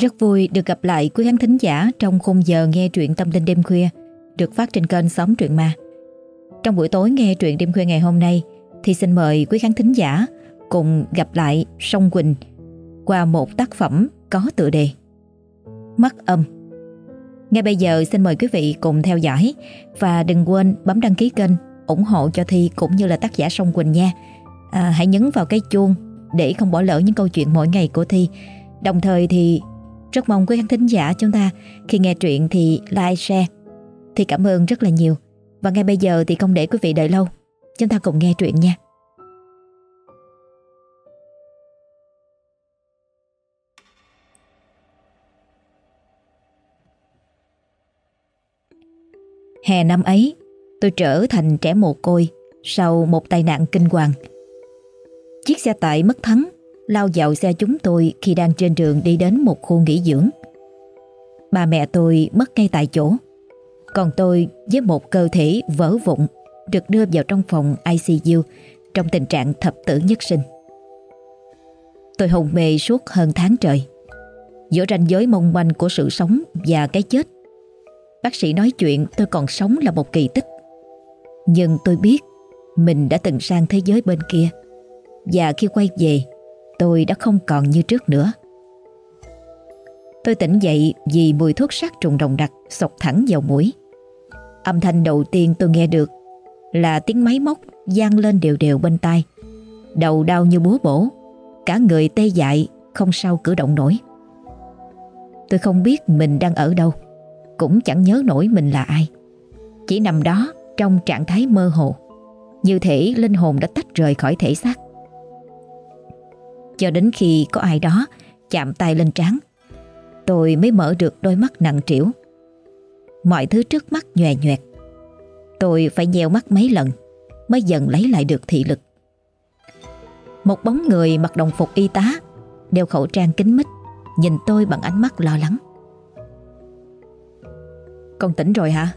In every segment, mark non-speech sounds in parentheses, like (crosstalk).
Rất vui được gặp lại quý khán thính giả trong khung giờ nghe truyện tâm linh đêm khuya được phát trên kênh Sóng Truyện Ma. Trong buổi tối nghe truyện đêm khuya ngày hôm nay thì xin mời quý khán thính giả cùng gặp lại Song Quỳnh qua một tác phẩm có tựa đề Mắt âm. Ngay bây giờ xin mời quý vị cùng theo dõi và đừng quên bấm đăng ký kênh ủng hộ cho Thi cũng như là tác giả Song Quỳnh nha. À, hãy nhấn vào cái chuông để không bỏ lỡ những câu chuyện mỗi ngày của Thi. Đồng thời thì rất mong quý khán thính giả chúng ta khi nghe truyện thì like, share. Thì cảm ơn rất là nhiều. Và ngay bây giờ thì không để quý vị đợi lâu. Chúng ta cùng nghe truyện nha. Hè năm ấy, tôi trở thành trẻ mồ côi sau một tai nạn kinh hoàng. Chiếc xe tải mất thắng lao vào xe chúng tôi khi đang trên đường đi đến một khu nghỉ dưỡng. Ba mẹ tôi mất ngay tại chỗ, còn tôi với một cơ thể vỡ vụn được đưa vào trong phòng ICU trong tình trạng thập tử nhất sinh. Tôi hùng mê suốt hơn tháng trời. Giữa ranh giới mong manh của sự sống và cái chết, bác sĩ nói chuyện tôi còn sống là một kỳ tích. Nhưng tôi biết mình đã từng sang thế giới bên kia và khi quay về tôi đã không còn như trước nữa. Tôi tỉnh dậy vì mùi thuốc sát trùng đồng đặc sộc thẳng vào mũi. Âm thanh đầu tiên tôi nghe được là tiếng máy móc gian lên đều đều bên tai. Đầu đau như búa bổ, cả người tê dại không sao cử động nổi. Tôi không biết mình đang ở đâu, cũng chẳng nhớ nổi mình là ai. Chỉ nằm đó trong trạng thái mơ hồ, như thể linh hồn đã tách rời khỏi thể xác. Cho đến khi có ai đó chạm tay lên trán Tôi mới mở được đôi mắt nặng trĩu Mọi thứ trước mắt nhòe nhoẹt Tôi phải nheo mắt mấy lần Mới dần lấy lại được thị lực Một bóng người mặc đồng phục y tá Đeo khẩu trang kính mít Nhìn tôi bằng ánh mắt lo lắng Con tỉnh rồi hả?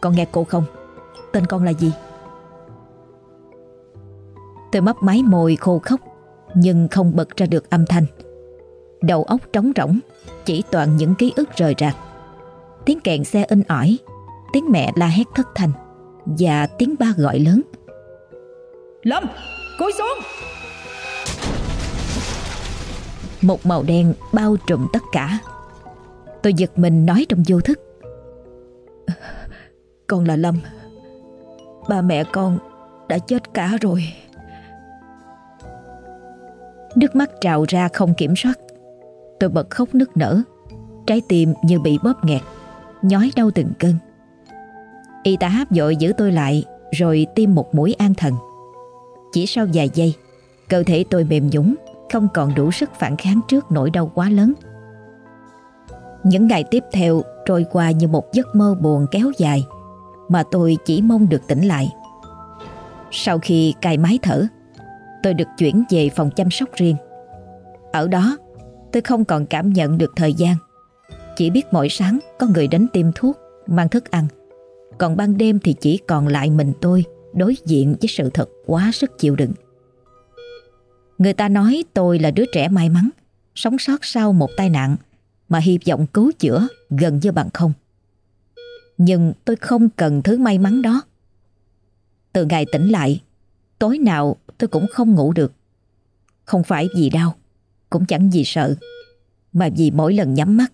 Con nghe cô không? Tên con là gì? Tôi mấp máy môi khô khốc nhưng không bật ra được âm thanh. Đầu óc trống rỗng, chỉ toàn những ký ức rời rạc. Tiếng kèn xe in ỏi, tiếng mẹ la hét thất thanh và tiếng ba gọi lớn. Lâm, cúi xuống! Một màu đen bao trùm tất cả. Tôi giật mình nói trong vô thức. Con là Lâm. Ba mẹ con đã chết cả rồi. Nước mắt trào ra không kiểm soát. Tôi bật khóc nức nở. Trái tim như bị bóp nghẹt. Nhói đau từng cơn. Y tá vội giữ tôi lại, Rồi tiêm một mũi an thần. Chỉ sau vài giây, Cơ thể tôi mềm nhũng, Không còn đủ sức phản kháng trước nỗi đau quá lớn. Những ngày tiếp theo Trôi qua như một giấc mơ buồn kéo dài, Mà tôi chỉ mong được tỉnh lại. Sau khi cài máy thở tôi được chuyển về phòng chăm sóc riêng. Ở đó, tôi không còn cảm nhận được thời gian. Chỉ biết mỗi sáng có người đến tiêm thuốc, mang thức ăn. Còn ban đêm thì chỉ còn lại mình tôi đối diện với sự thật quá sức chịu đựng. Người ta nói tôi là đứa trẻ may mắn, sống sót sau một tai nạn mà hy vọng cứu chữa gần như bằng không. Nhưng tôi không cần thứ may mắn đó. Từ ngày tỉnh lại, Tối nào tôi cũng không ngủ được. Không phải vì đau, Cũng chẳng vì sợ, Mà vì mỗi lần nhắm mắt,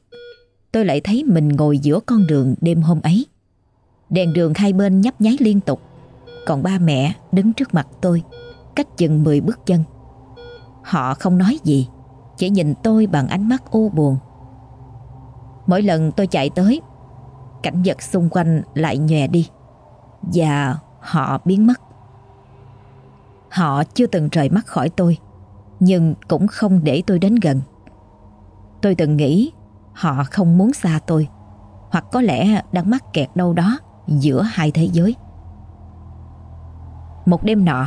Tôi lại thấy mình ngồi giữa con đường đêm hôm ấy. Đèn đường hai bên nhấp nháy liên tục, Còn ba mẹ đứng trước mặt tôi, Cách chừng 10 bước chân. Họ không nói gì, Chỉ nhìn tôi bằng ánh mắt u buồn. Mỗi lần tôi chạy tới, Cảnh vật xung quanh lại nhòe đi, Và họ biến mất. Họ chưa từng rời mắt khỏi tôi, Nhưng cũng không để tôi đến gần. Tôi từng nghĩ Họ không muốn xa tôi, Hoặc có lẽ đang mắc kẹt đâu đó Giữa hai thế giới. Một đêm nọ,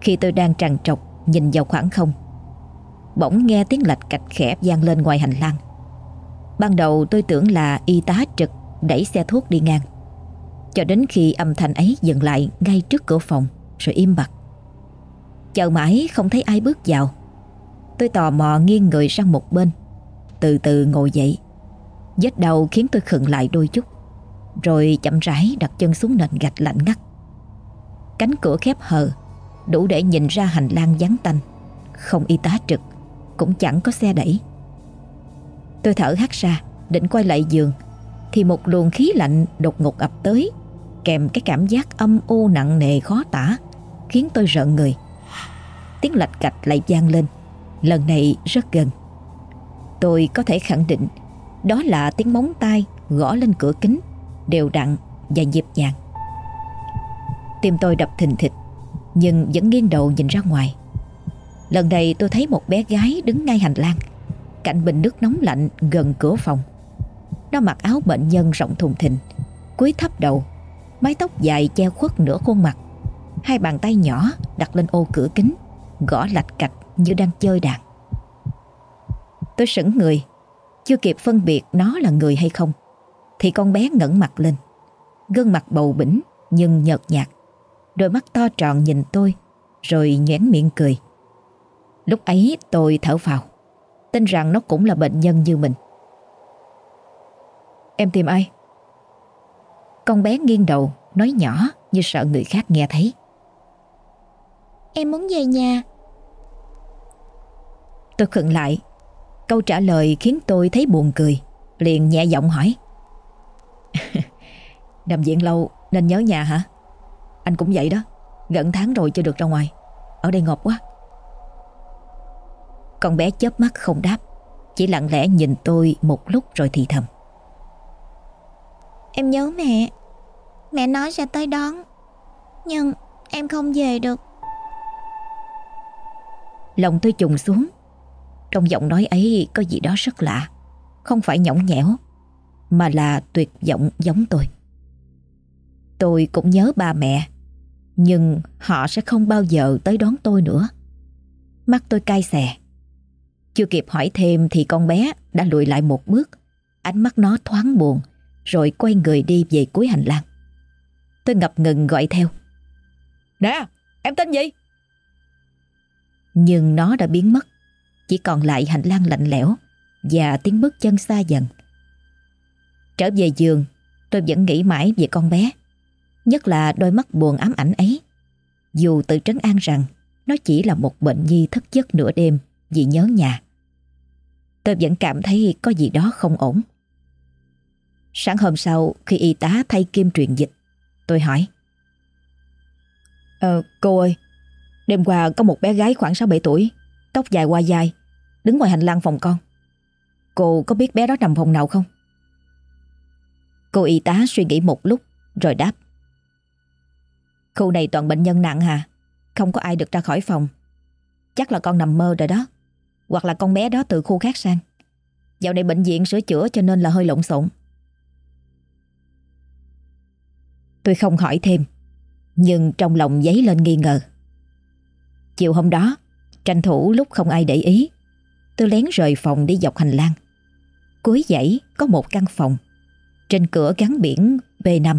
Khi tôi đang trằn trọc Nhìn vào khoảng không, Bỗng nghe tiếng lạch cạch khẽ vang lên ngoài hành lang. Ban đầu tôi tưởng là y tá trực Đẩy xe thuốc đi ngang, Cho đến khi âm thanh ấy dừng lại Ngay trước cửa phòng, Rồi im bặt. Chờ mãi không thấy ai bước vào. Tôi tò mò nghiêng người sang một bên, từ từ ngồi dậy. Vết đầu khiến tôi khựng lại đôi chút, Rồi chậm rãi đặt chân xuống nền gạch lạnh ngắt. Cánh cửa khép hờ, Đủ để nhìn ra hành lang vắng tanh, Không y tá trực, Cũng chẳng có xe đẩy. Tôi thở hắt ra, Định quay lại giường, Thì một luồng khí lạnh đột ngột ập tới, Kèm cái cảm giác âm u nặng nề khó tả, Khiến tôi rợn người. Tiếng lạch cạch lại vang lên. Lần này rất gần. Tôi có thể khẳng định, Đó là tiếng móng tay gõ lên cửa kính, Đều đặn và nhịp nhàng. Tim tôi đập thình thịch, Nhưng vẫn nghiêng đầu nhìn ra ngoài. Lần này tôi thấy một bé gái đứng ngay hành lang. Cạnh bình nước nóng lạnh gần cửa phòng. Nó mặc áo bệnh nhân rộng thùng thình, Cúi thấp đầu, Mái tóc dài che khuất nửa khuôn mặt. Hai bàn tay nhỏ đặt lên ô cửa kính. Gõ lạch cạch như đang chơi đàn. Tôi sững người Chưa kịp phân biệt nó là người hay không Thì con bé ngẩng mặt lên. Gương mặt bầu bỉnh nhưng nhợt nhạt Đôi mắt to tròn nhìn tôi Rồi nhoẻn miệng cười. Lúc ấy tôi thở phào, Tin rằng nó cũng là bệnh nhân như mình. Em tìm ai? Con bé nghiêng đầu Nói nhỏ như sợ người khác nghe thấy. Em muốn về nhà. Tôi khựng lại. Câu trả lời khiến tôi thấy buồn cười. Liền nhẹ giọng hỏi. (laughs) Nằm viện lâu nên nhớ nhà hả? Anh cũng vậy đó. Gần tháng rồi chưa được ra ngoài. Ở đây ngọt quá. Con bé chớp mắt không đáp. Chỉ lặng lẽ nhìn tôi một lúc rồi thì thầm. Em nhớ mẹ. Mẹ nói sẽ tới đón. Nhưng em không về được Lòng tôi trùng xuống. Trong giọng nói ấy có gì đó rất lạ. Không phải nhõng nhẽo, Mà là tuyệt vọng giống tôi. Tôi cũng nhớ ba mẹ, Nhưng họ sẽ không bao giờ tới đón tôi nữa. Mắt tôi cay xè. Chưa kịp hỏi thêm thì con bé đã lùi lại một bước. Ánh mắt nó thoáng buồn, Rồi quay người đi về cuối hành lang. Tôi ngập ngừng gọi theo. Nè, em tên gì? Nhưng nó đã biến mất. Chỉ còn lại hành lang lạnh lẽo Và tiếng bước chân xa dần. Trở về giường, Tôi vẫn nghĩ mãi về con bé. Nhất là đôi mắt buồn ám ảnh ấy. Dù tự trấn an rằng Nó chỉ là một bệnh nhi thất giấc nửa đêm Vì nhớ nhà. Tôi vẫn cảm thấy có gì đó không ổn. Sáng hôm sau, khi y tá thay kim truyền dịch, Tôi hỏi Ờ cô ơi Đêm qua có một bé gái khoảng 6-7 tuổi, Tóc dài qua dài Đứng ngoài hành lang phòng con. Cô có biết bé đó nằm phòng nào không? Cô y tá suy nghĩ một lúc, Rồi đáp. Khu này toàn bệnh nhân nặng hà, Không có ai được ra khỏi phòng. Chắc là con nằm mơ rồi đó, Hoặc là con bé đó từ khu khác sang. Dạo này bệnh viện sửa chữa cho nên là hơi lộn xộn. Tôi không hỏi thêm, Nhưng trong lòng dấy lên nghi ngờ. Chiều hôm đó, Tranh thủ lúc không ai để ý, Tôi lén rời phòng đi dọc hành lang. Cuối dãy có một căn phòng, Trên cửa gắn biển B5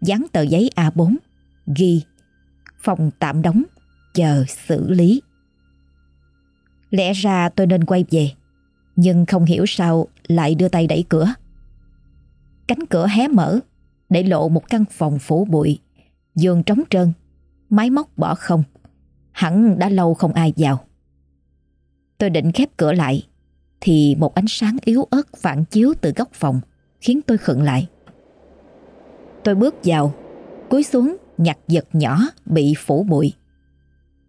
Dán tờ giấy A4 Ghi, Phòng tạm đóng, Chờ xử lý. Lẽ ra tôi nên quay về, Nhưng không hiểu sao Lại đưa tay đẩy cửa. Cánh cửa hé mở, Để lộ một căn phòng phủ bụi, Giường trống trơn, Máy móc bỏ không. Hẳn đã lâu không ai vào. Tôi định khép cửa lại, Thì một ánh sáng yếu ớt phản chiếu từ góc phòng Khiến tôi khựng lại. Tôi bước vào, Cúi xuống, nhặt vật nhỏ bị phủ bụi.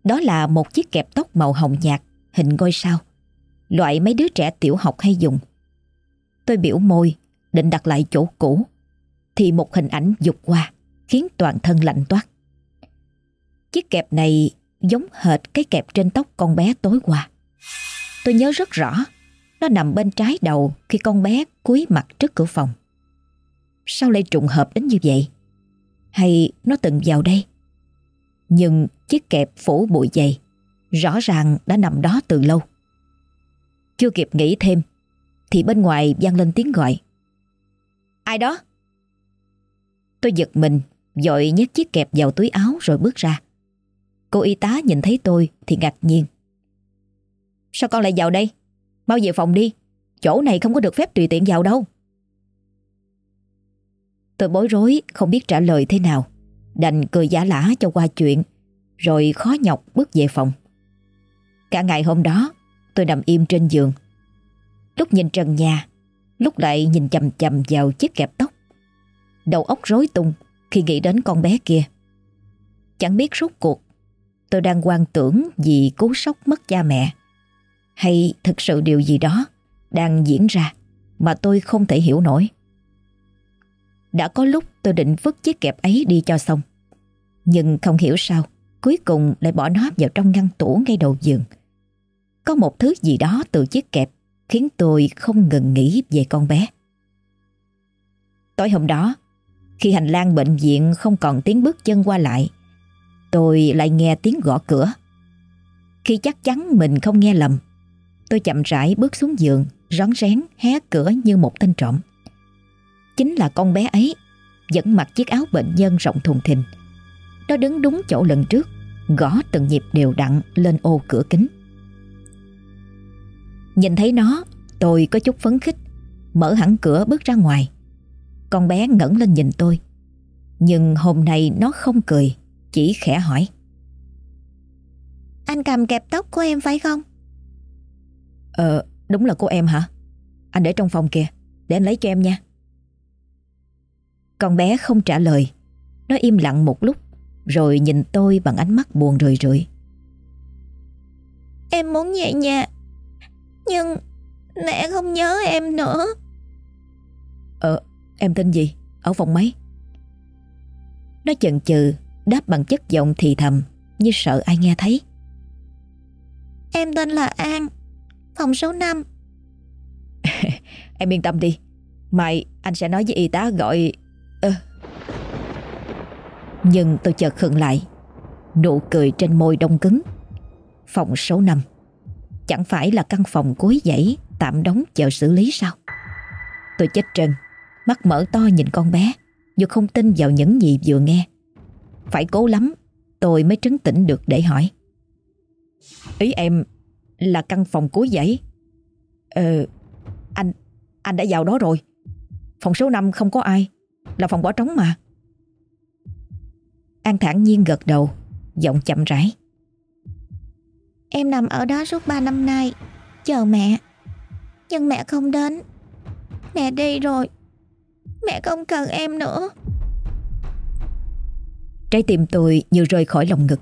Đó là một chiếc kẹp tóc màu hồng nhạt, Hình ngôi sao, Loại mấy đứa trẻ tiểu học hay dùng. Tôi biểu môi, Định đặt lại chỗ cũ, Thì một hình ảnh dục qua, Khiến toàn thân lạnh toát. Chiếc kẹp này giống hệt cái kẹp trên tóc con bé tối qua. Tôi nhớ rất rõ, nó nằm bên trái đầu khi con bé cúi mặt trước cửa phòng. Sao lại trùng hợp đến như vậy? Hay nó từng vào đây? Nhưng chiếc kẹp phủ bụi dày rõ ràng đã nằm đó từ lâu. Chưa kịp nghĩ thêm thì bên ngoài vang lên tiếng gọi. Ai đó? Tôi giật mình, dội nhét chiếc kẹp vào túi áo rồi bước ra. Cô y tá nhìn thấy tôi thì ngạc nhiên. Sao con lại vào đây? Mau về phòng đi. Chỗ này không có được phép tùy tiện vào đâu Tôi bối rối, không biết trả lời thế nào Đành cười giả lả cho qua chuyện, Rồi khó nhọc bước về phòng Cả ngày hôm đó, Tôi nằm im trên giường Lúc nhìn trần nhà, Lúc lại nhìn chầm chầm vào chiếc kẹp tóc Đầu óc rối tung Khi nghĩ đến con bé kia Chẳng biết rốt cuộc Tôi đang quan tưởng vì cú sốc mất cha mẹ. Hay thực sự điều gì đó Đang diễn ra Mà tôi không thể hiểu nổi. Đã có lúc tôi định vứt chiếc kẹp ấy đi cho xong, Nhưng không hiểu sao Cuối cùng lại bỏ nó vào trong ngăn tủ ngay đầu giường. Có một thứ gì đó từ chiếc kẹp Khiến tôi không ngừng nghĩ về con bé. Tối hôm đó, Khi hành lang bệnh viện không còn tiếng bước chân qua lại Tôi lại nghe tiếng gõ cửa. Khi chắc chắn mình không nghe lầm, Tôi chậm rãi bước xuống giường, Rón rén hé cửa như một tên trộm. Chính là con bé ấy Vẫn mặc chiếc áo bệnh nhân rộng thùng thình. Nó đứng đúng chỗ lần trước, Gõ từng nhịp đều đặn lên ô cửa kính. Nhìn thấy nó, Tôi có chút phấn khích, Mở hẳn cửa bước ra ngoài. Con bé ngẩng lên nhìn tôi, Nhưng hôm nay nó không cười. Chỉ khẽ hỏi. Anh cầm kẹp tóc của em phải không? Ờ đúng là của em hả? Anh để trong phòng kìa Để anh lấy cho em nha. Con bé không trả lời. Nó im lặng một lúc Rồi nhìn tôi bằng ánh mắt buồn rười rượi. Em muốn về nhà Nhưng Mẹ không nhớ em nữa. Ờ em tên gì? Ở phòng mấy Nó chần chừ Đáp bằng chất giọng thì thầm Như sợ ai nghe thấy. Em tên là An Phòng số 5 (laughs) Em yên tâm đi. Mai anh sẽ nói với y tá gọi Ơ. Nhưng tôi chợt khựng lại Nụ cười trên môi đông cứng. Phòng số 5 Chẳng phải là căn phòng cuối dãy Tạm đóng chờ xử lý sao? Tôi chết trân Mắt mở to nhìn con bé Dù không tin vào những gì vừa nghe phải cố lắm, Tôi mới trấn tĩnh được để hỏi. Ý em là căn phòng cuối dãy. Ờ Anh Anh đã vào đó rồi. Phòng số 5 không có ai, Là phòng bỏ trống mà. An thản nhiên gật đầu, Giọng chậm rãi. Em nằm ở đó suốt 3 năm nay, Chờ mẹ. Nhưng mẹ không đến. Mẹ đi rồi. Mẹ không cần em nữa. Trái tim tôi như rơi khỏi lòng ngực.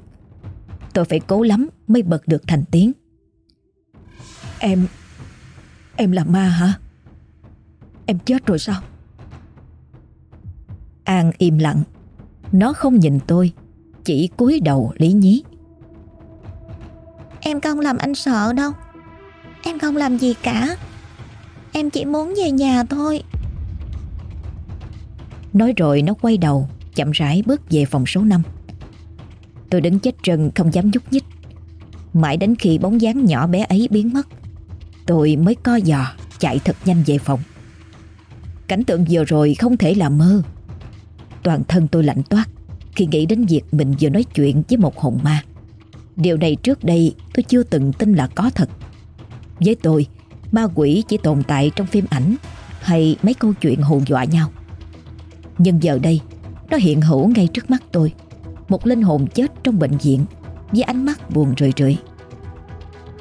Tôi phải cố lắm mới bật được thành tiếng. Em Em là ma hả? Em chết rồi sao? An im lặng. Nó không nhìn tôi Chỉ cúi đầu lý nhí. Em không làm anh sợ đâu. Em không làm gì cả. Em chỉ muốn về nhà thôi. Nói rồi nó quay đầu Chậm rãi bước về phòng số 5 Tôi đứng chết trần, không dám nhúc nhích. Mãi đến khi bóng dáng nhỏ bé ấy biến mất, Tôi mới co giò, Chạy thật nhanh về phòng. Cảnh tượng vừa rồi không thể là mơ. Toàn thân tôi lạnh toát Khi nghĩ đến việc mình vừa nói chuyện với một hồn ma. Điều này trước đây tôi chưa từng tin là có thật. Với tôi, Ma quỷ chỉ tồn tại trong phim ảnh Hay mấy câu chuyện hù dọa nhau. Nhưng giờ đây nó hiện hữu ngay trước mắt tôi. Một linh hồn chết trong bệnh viện Với ánh mắt buồn rười rượi.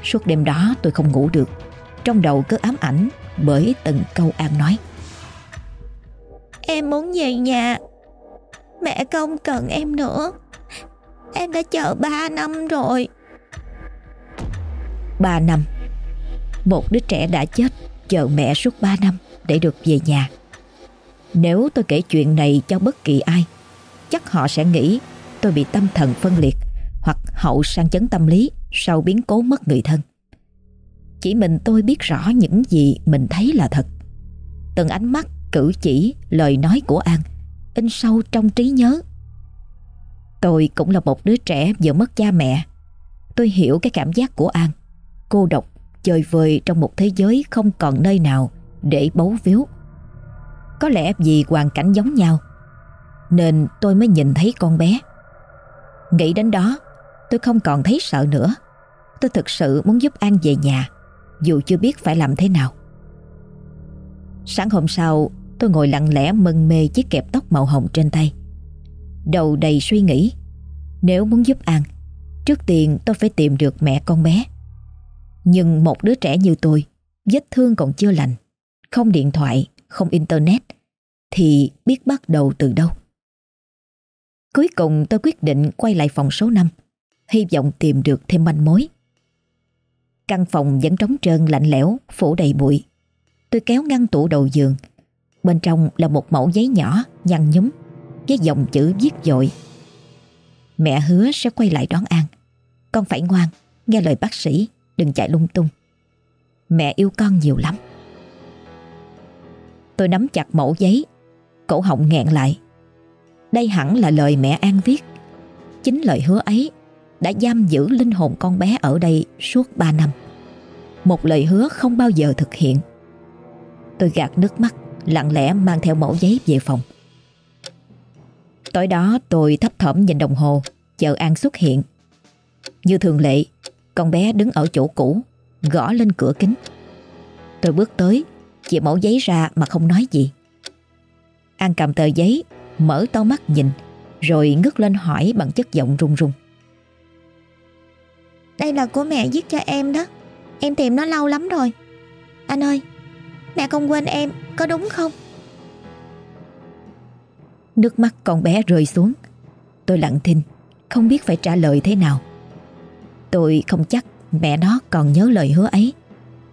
Suốt đêm đó tôi không ngủ được. Trong đầu cứ ám ảnh Bởi từng câu An nói. Em muốn về nhà. Mẹ không cần em nữa. Em đã chờ 3 năm rồi. 3 năm. Một đứa trẻ đã chết Chờ mẹ suốt 3 năm Để được về nhà nếu tôi kể chuyện này cho bất kỳ ai Chắc họ sẽ nghĩ Tôi bị tâm thần phân liệt Hoặc hậu sang chấn tâm lý Sau biến cố mất người thân. Chỉ mình tôi biết rõ những gì Mình thấy là thật. Từng ánh mắt, cử chỉ, lời nói của An In sâu trong trí nhớ. Tôi cũng là một đứa trẻ vừa mất cha mẹ. Tôi hiểu cái cảm giác của An Cô độc, chơi vơi trong một thế giới không còn nơi nào để bấu víu. Có lẽ vì hoàn cảnh giống nhau Nên tôi mới nhìn thấy con bé Nghĩ đến đó Tôi không còn thấy sợ nữa Tôi thực sự muốn giúp An về nhà Dù chưa biết phải làm thế nào Sáng hôm sau tôi ngồi lặng lẽ mân mê chiếc kẹp tóc màu hồng trên tay. Đầu đầy suy nghĩ. Nếu muốn giúp An, trước tiên tôi phải tìm được mẹ con bé. Nhưng một đứa trẻ như tôi, vết thương còn chưa lành, không điện thoại, không internet, thì biết bắt đầu từ đâu. Cuối cùng tôi quyết định quay lại phòng số 5, hy vọng tìm được thêm manh mối. Căn phòng vẫn trống trơn lạnh lẽo, phủ đầy bụi. Tôi kéo ngăn tủ đầu giường. Bên trong là một mẫu giấy nhỏ, nhăn nhúm, với dòng chữ viết dội. Mẹ hứa sẽ quay lại đón An. Con phải ngoan, nghe lời bác sĩ, đừng chạy lung tung. Mẹ yêu con nhiều lắm. Tôi nắm chặt mẫu giấy, cổ họng nghẹn lại. Đây hẳn là lời mẹ An viết. Chính lời hứa ấy đã giam giữ linh hồn con bé ở đây suốt 3 năm. Một lời hứa không bao giờ thực hiện. Tôi gạt nước mắt, lặng lẽ mang theo mẫu giấy về phòng. Tối đó tôi thấp thỏm nhìn đồng hồ, chờ An xuất hiện. Như thường lệ, con bé đứng ở chỗ cũ, gõ lên cửa kính. Tôi bước tới, chìa mẫu giấy ra mà không nói gì. An cầm tờ giấy, mở to mắt nhìn, rồi ngước lên hỏi bằng chất giọng run run. Đây là của mẹ viết cho em đó. Em tìm nó lâu lắm rồi. Anh ơi Mẹ không quên em có đúng không? Nước mắt con bé rơi xuống. Tôi lặng thinh Không biết phải trả lời thế nào. Tôi không chắc mẹ nó còn nhớ lời hứa ấy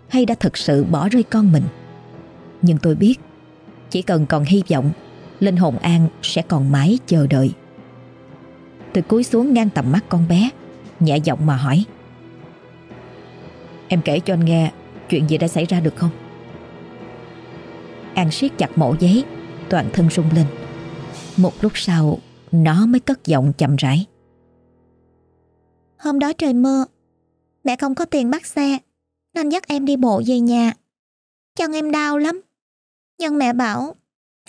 Hay đã thực sự bỏ rơi con mình nhưng tôi biết, Chỉ cần còn hy vọng, Linh hồn An sẽ còn mãi chờ đợi. Tôi cúi xuống ngang tầm mắt con bé, Nhẹ giọng mà hỏi. Em kể cho anh nghe Chuyện gì đã xảy ra được không? An siết chặt mổ giấy, Toàn thân rung lên. Một lúc sau, Nó mới cất giọng chậm rãi. Hôm đó trời mưa, Mẹ không có tiền bắt xe, Nên dắt em đi bộ về nhà. Chân em đau lắm. Nhưng mẹ bảo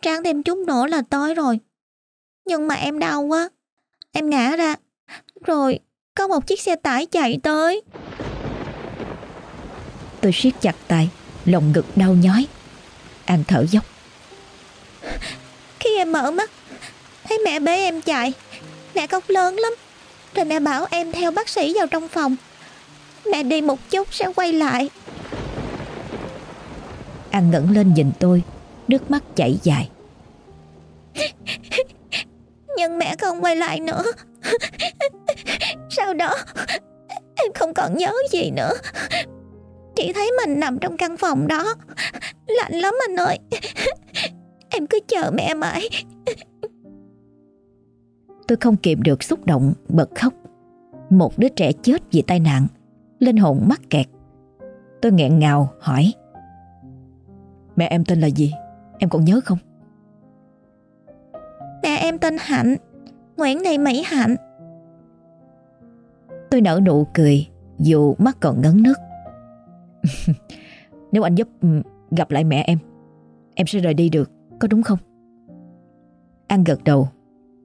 Tráng thêm chút nữa là tối rồi. Nhưng mà em đau quá. Em ngã ra. Rồi có một chiếc xe tải chạy tới. Tôi siết chặt tay Lòng ngực đau nhói. An thở dốc. Khi em mở mắt Thấy mẹ bế em chạy. Mẹ khóc lớn lắm. Rồi mẹ bảo em theo bác sĩ vào trong phòng. Mẹ đi một chút sẽ quay lại. An ngẩng lên nhìn tôi Nước mắt chảy dài. (laughs) Nhưng mẹ không quay lại nữa. Sau đó Em không còn nhớ gì nữa. Chỉ thấy mình nằm trong căn phòng đó. Lạnh lắm anh ơi. Em cứ chờ mẹ mãi. Tôi không kìm được xúc động Bật khóc. Một đứa trẻ chết vì tai nạn Linh hồn mắc kẹt. Tôi nghẹn ngào hỏi. Mẹ em tên là gì Em còn nhớ không? Mẹ em tên Hạnh. Nguyễn Thị Mỹ Hạnh. Tôi nở nụ cười Dù mắt còn ngấn nước. (laughs) Nếu anh giúp ừ, gặp lại mẹ em Em sẽ rời đi được Có đúng không? An gật đầu.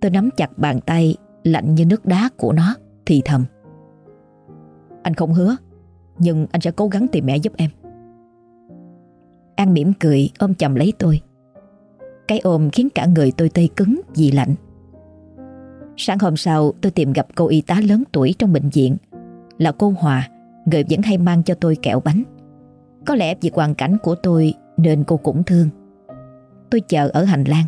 Tôi nắm chặt bàn tay Lạnh như nước đá của nó Thì thầm. Anh không hứa Nhưng anh sẽ cố gắng tìm mẹ giúp em. An mỉm cười ôm chầm lấy tôi cái ôm khiến cả người tôi tê cứng, vì lạnh. Sáng hôm sau, tôi tìm gặp cô y tá lớn tuổi trong bệnh viện. Là cô Hòa, Người vẫn hay mang cho tôi kẹo bánh. Có lẽ vì hoàn cảnh của tôi Nên cô cũng thương. Tôi chờ ở hành lang.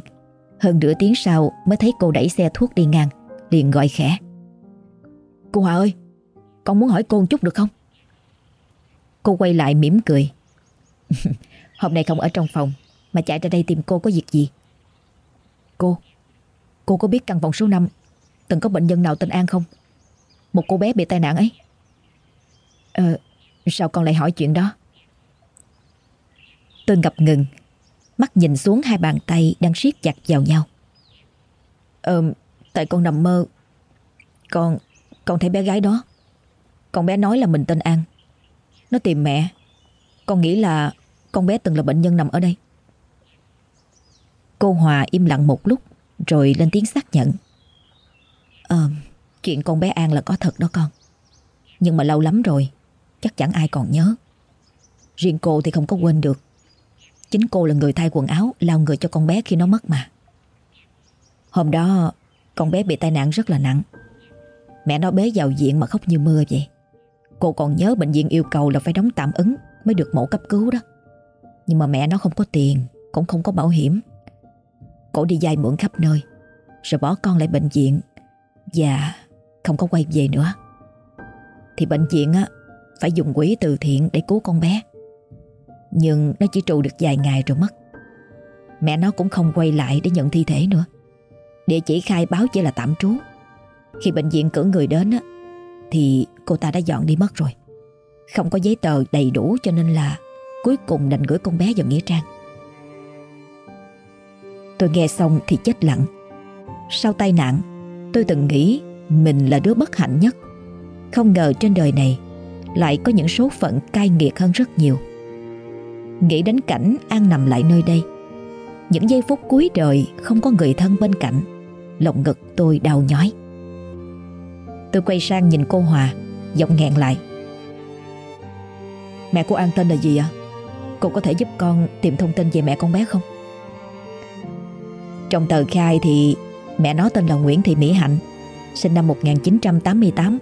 Hơn nửa tiếng sau mới thấy cô đẩy xe thuốc đi ngang, Liền gọi khẽ. Cô Hòa ơi, Con muốn hỏi cô một chút được không? Cô quay lại mỉm cười. (laughs) Hôm nay không ở trong phòng mà chạy ra đây tìm cô có việc gì? Cô Cô có biết căn phòng số 5 Từng có bệnh nhân nào tên An không? Một cô bé bị tai nạn ấy. Ờ Sao con lại hỏi chuyện đó? Tôi ngập ngừng, Mắt nhìn xuống hai bàn tay Đang siết chặt vào nhau. Ờ Tại con nằm mơ. Con Con thấy bé gái đó. Con bé nói là mình tên An. Nó tìm mẹ. Con nghĩ là Con bé từng là bệnh nhân nằm ở đây. Cô Hòa im lặng một lúc Rồi lên tiếng xác nhận Ờ, chuyện con bé An là có thật đó con. Nhưng mà lâu lắm rồi, chắc chẳng ai còn nhớ. Riêng cô thì không có quên được. Chính cô là người thay quần áo Lao người cho con bé khi nó mất mà Hôm đó Con bé bị tai nạn rất là nặng Mẹ nó bế vào viện mà khóc như mưa vậy Cô còn nhớ bệnh viện yêu cầu là phải đóng tạm ứng Mới được mổ cấp cứu đó Nhưng mà mẹ nó không có tiền Cũng không có bảo hiểm Cổ đi dài mượn khắp nơi, Rồi bỏ con lại bệnh viện Và không có quay về nữa. Thì bệnh viện á, Phải dùng quỹ từ thiện để cứu con bé. Nhưng nó chỉ trụ được vài ngày rồi mất. Mẹ nó cũng không quay lại để nhận thi thể nữa. Địa chỉ khai báo chỉ là tạm trú. Khi bệnh viện cử người đến á, Thì cô ta đã dọn đi mất rồi. Không có giấy tờ đầy đủ cho nên là Cuối cùng đành gửi con bé vào Nghĩa Trang. Tôi nghe xong thì chết lặng. Sau tai nạn, Tôi từng nghĩ mình là đứa bất hạnh nhất. Không ngờ trên đời này Lại có những số phận cay nghiệt hơn rất nhiều. Nghĩ đến cảnh An nằm lại nơi đây, Những giây phút cuối đời Không có người thân bên cạnh lộng ngực tôi đau nhói. Tôi quay sang nhìn cô Hòa, Giọng nghẹn lại. Mẹ của An tên là gì ạ? Cô có thể giúp con tìm thông tin về mẹ con bé không? Trong tờ khai thì mẹ nó tên là Nguyễn Thị Mỹ Hạnh Sinh năm 1988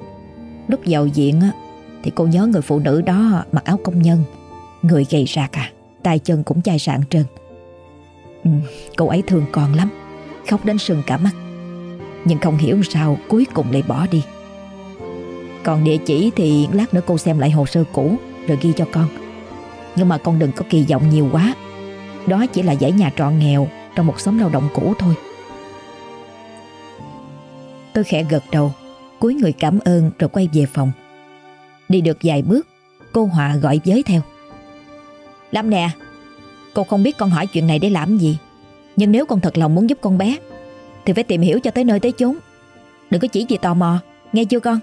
Lúc vào viện thì cô nhớ người phụ nữ đó mặc áo công nhân Người gầy rạc à tay chân cũng chai sạn trơn. Ừ, Cô ấy thương con lắm Khóc đến sưng cả mắt. Nhưng không hiểu sao cuối cùng lại bỏ đi. Còn địa chỉ thì lát nữa cô xem lại hồ sơ cũ Rồi ghi cho con. Nhưng mà con đừng có kỳ vọng nhiều quá. Đó chỉ là dãy nhà trọ nghèo trong một xóm lao động cũ thôi. Tôi khẽ gật đầu, cúi người cảm ơn rồi quay về phòng. Đi được vài bước, Cô Họa gọi giới theo. Lâm nè, Cô không biết con hỏi chuyện này để làm gì, Nhưng nếu con thật lòng muốn giúp con bé, Thì phải tìm hiểu cho tới nơi tới chốn. Đừng có chỉ gì tò mò, Nghe chưa con?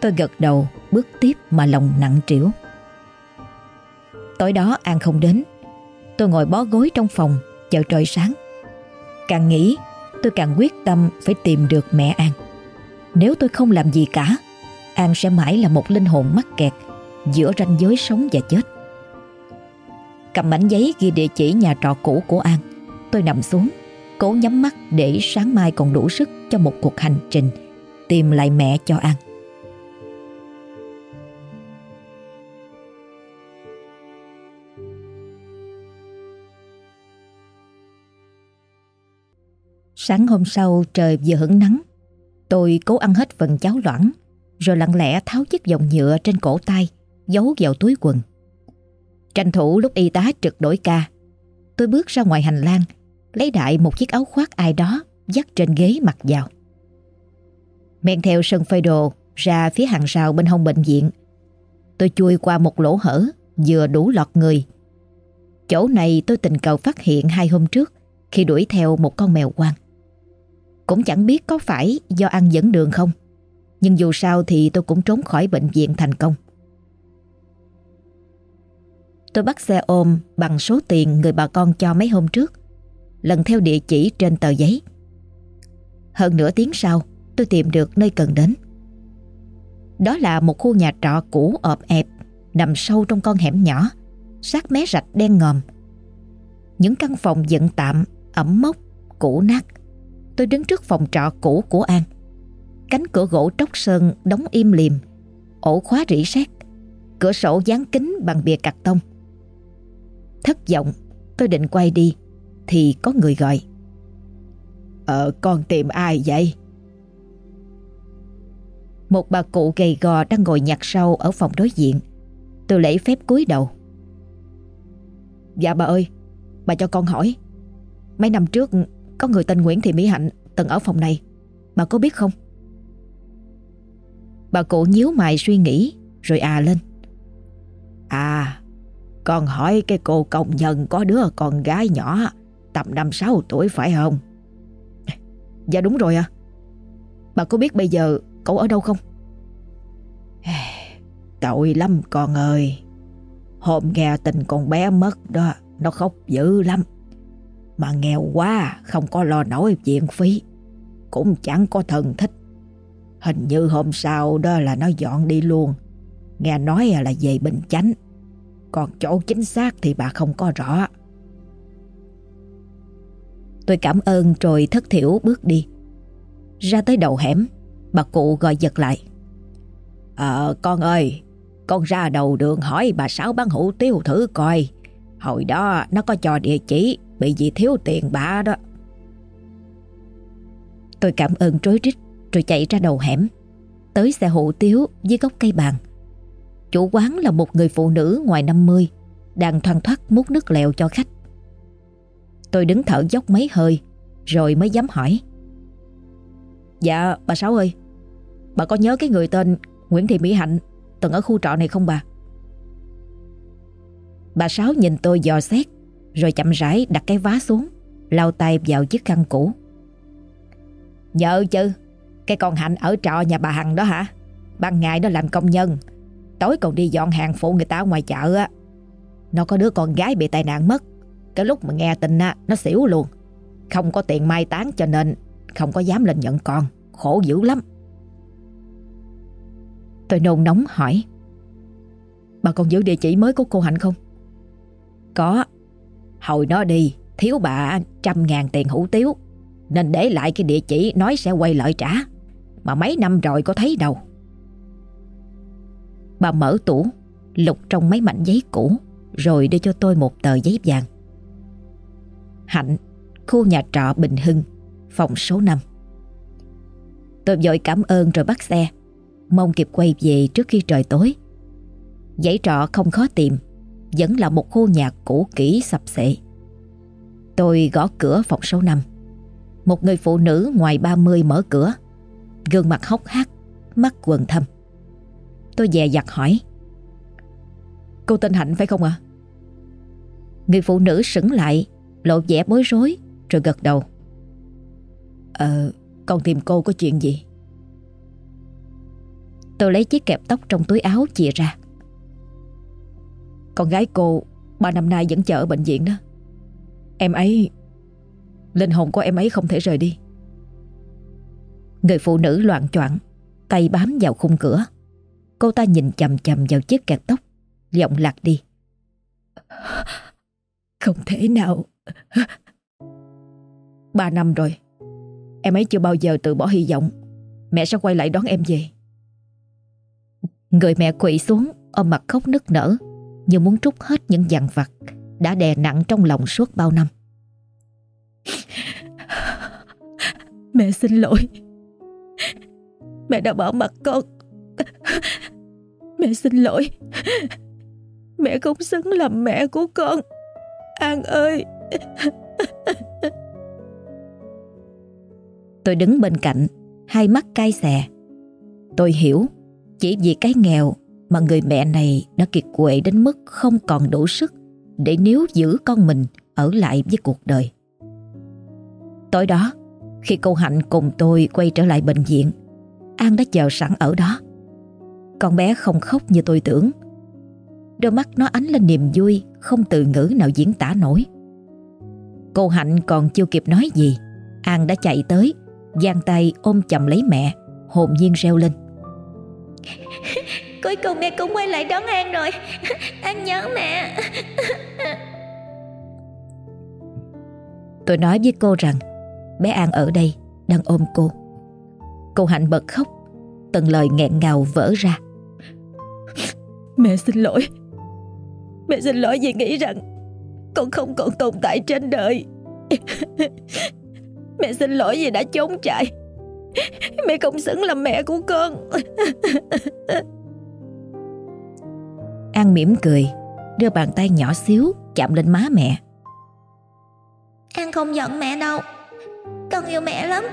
Tôi gật đầu, bước tiếp mà lòng nặng trĩu. Tối đó An không đến Tôi ngồi bó gối trong phòng Chờ trời sáng Càng nghĩ tôi càng quyết tâm phải tìm được mẹ An. Nếu tôi không làm gì cả, An sẽ mãi là một linh hồn mắc kẹt giữa ranh giới sống và chết. Cầm mảnh giấy ghi địa chỉ nhà trọ cũ của An, tôi nằm xuống, cố nhắm mắt để sáng mai còn đủ sức cho một cuộc hành trình tìm lại mẹ cho An. Sáng hôm sau trời vừa hứng nắng. Tôi cố ăn hết phần cháo loãng, Rồi lặng lẽ tháo chiếc vòng nhựa trên cổ tay, Giấu vào túi quần. Tranh thủ lúc y tá trực đổi ca, Tôi bước ra ngoài hành lang, Lấy đại một chiếc áo khoác ai đó Dắt trên ghế mặc vào. Men theo sân phơi đồ, Ra phía hàng rào bên hông bệnh viện. Tôi chui qua một lỗ hở, Vừa đủ lọt người. Chỗ này tôi tình cờ phát hiện hai hôm trước, Khi đuổi theo một con mèo quang cũng chẳng biết có phải do ăn dẫn đường không. Nhưng dù sao thì tôi cũng trốn khỏi bệnh viện thành công. Tôi bắt xe ôm bằng số tiền người bà con cho mấy hôm trước Lần theo địa chỉ trên tờ giấy. Hơn nửa tiếng sau tôi tìm được nơi cần đến. Đó là một khu nhà trọ cũ ọp ẹp Nằm sâu trong con hẻm nhỏ Sát mé rạch đen ngòm. Những căn phòng dựng tạm Ẩm mốc, cũ nát tôi đứng trước phòng trọ cũ của An. Cánh cửa gỗ tróc sơn đóng im liềm, ổ khóa rỉ sét, cửa sổ dán kính bằng bìa cạc tông. Thất vọng, tôi định quay đi, thì có người gọi. Ờ, con tìm ai vậy? Một bà cụ gầy gò đang ngồi nhặt sâu ở phòng đối diện. Tôi lấy phép cúi đầu. Dạ bà ơi, bà cho con hỏi. Mấy năm trước có người tên Nguyễn Thị Mỹ Hạnh Từng ở phòng này. Bà có biết không? Bà cụ nhíu mày suy nghĩ, Rồi à lên. À Con hỏi cái cô công nhân Có đứa con gái nhỏ, Tầm năm sáu tuổi phải không? Dạ đúng rồi à Bà có biết bây giờ cậu ở đâu không? (sighs) Tội lắm con ơi. Hôm nghe tình con bé mất đó, Nó khóc dữ lắm mà nghèo quá, không có lo nổi viện phí. Cũng chẳng có thần thích. Hình như hôm sau đó là nó dọn đi luôn. Nghe nói là về Bình Chánh. Còn chỗ chính xác thì bà không có rõ. Tôi cảm ơn rồi thất thiểu bước đi. Ra tới đầu hẻm, Bà cụ gọi giật lại. Ờ con ơi, Con ra đầu đường hỏi bà Sáu bán hủ tiếu thử coi. Hồi đó nó có cho địa chỉ. Bị gì thiếu tiền bà đó. Tôi cảm ơn trối rít, Rồi chạy ra đầu hẻm, Tới xe hủ tiếu dưới gốc cây bàn. Chủ quán là một người phụ nữ ngoài 50 Đang thoang thoát múc nước lèo cho khách. Tôi đứng thở dốc mấy hơi, Rồi mới dám hỏi. Dạ bà Sáu ơi, Bà có nhớ cái người tên Nguyễn Thị Mỹ Hạnh Từng ở khu trọ này không bà? Bà Sáu nhìn tôi dò xét rồi chậm rãi đặt cái vá xuống, lau tay vào chiếc khăn cũ. Nhớ chứ, Cái con Hạnh ở trọ nhà bà Hằng đó hả? Ban ngày nó làm công nhân, Tối còn đi dọn hàng phụ người ta ngoài chợ á. Nó có đứa con gái bị tai nạn mất, Cái lúc mà nghe tin á, Nó xỉu luôn. Không có tiền mai táng cho nên Không có dám lên nhận con, Khổ dữ lắm. Tôi nôn nóng hỏi, Bà còn giữ địa chỉ mới của cô Hạnh không? Có Hồi nó đi, Thiếu bà trăm ngàn tiền hủ tiếu, Nên để lại cái địa chỉ Nói sẽ quay lại trả. Mà mấy năm rồi có thấy đâu. Bà mở tủ, Lục trong mấy mảnh giấy cũ, Rồi đưa cho tôi một tờ giấy vàng. Hạnh, Khu nhà trọ Bình Hưng, Phòng số 5 Tôi vội cảm ơn rồi bắt xe, Mong kịp quay về trước khi trời tối. Giấy trọ không khó tìm. Vẫn là một khu nhà cũ kỹ sập xệ Tôi gõ cửa phòng số 5 Một người phụ nữ ngoài 30 mở cửa. Gương mặt hốc hác, Mắt quần thâm. Tôi dè dặt hỏi, Cô tên Hạnh phải không ạ? Người phụ nữ sững lại, Lộ vẻ bối rối, Rồi gật đầu. Ờ Con tìm cô có chuyện gì? Tôi lấy chiếc kẹp tóc trong túi áo chìa ra. Con gái cô Ba năm nay vẫn chờ ở bệnh viện đó. Em ấy, Linh hồn của em ấy không thể rời đi. Người phụ nữ loạn choạng, Tay bám vào khung cửa. Cô ta nhìn chầm chầm vào chiếc kẹt tóc, Giọng lạc đi. Không thể nào. Ba năm rồi, Em ấy chưa bao giờ từ bỏ hy vọng. Mẹ sẽ quay lại đón em về. Người mẹ quỵ xuống, Ôm mặt khóc nức nở. Như muốn trút hết những dằn vặt Đã đè nặng trong lòng suốt bao năm. (laughs) Mẹ xin lỗi. Mẹ đã bỏ mặt con. Mẹ xin lỗi. Mẹ không xứng làm mẹ của con. An ơi. Tôi đứng bên cạnh Hai mắt cay xè. Tôi hiểu Chỉ vì cái nghèo mà người mẹ này đã kiệt quệ đến mức Không còn đủ sức Để níu giữ con mình Ở lại với cuộc đời. Tối đó, Khi cô Hạnh cùng tôi quay trở lại bệnh viện, An đã chờ sẵn ở đó. Con bé không khóc như tôi tưởng. Đôi mắt nó ánh lên niềm vui Không từ ngữ nào diễn tả nổi. Cô Hạnh còn chưa kịp nói gì, An đã chạy tới, giang tay ôm chầm lấy mẹ, Hồn nhiên reo lên. Cuối cùng mẹ cũng quay lại đón An rồi. (laughs) An nhớ mẹ. (laughs) Tôi nói với cô rằng Bé An ở đây đang ôm cô. Cô Hạnh bật khóc Từng lời nghẹn ngào vỡ ra. (laughs) Mẹ xin lỗi. Mẹ xin lỗi vì nghĩ rằng Con không còn tồn tại trên đời. Mẹ xin lỗi vì đã trốn chạy. Mẹ không xứng làm mẹ của con An mỉm cười Đưa bàn tay nhỏ xíu Chạm lên má mẹ. An không giận mẹ đâu Con yêu mẹ lắm.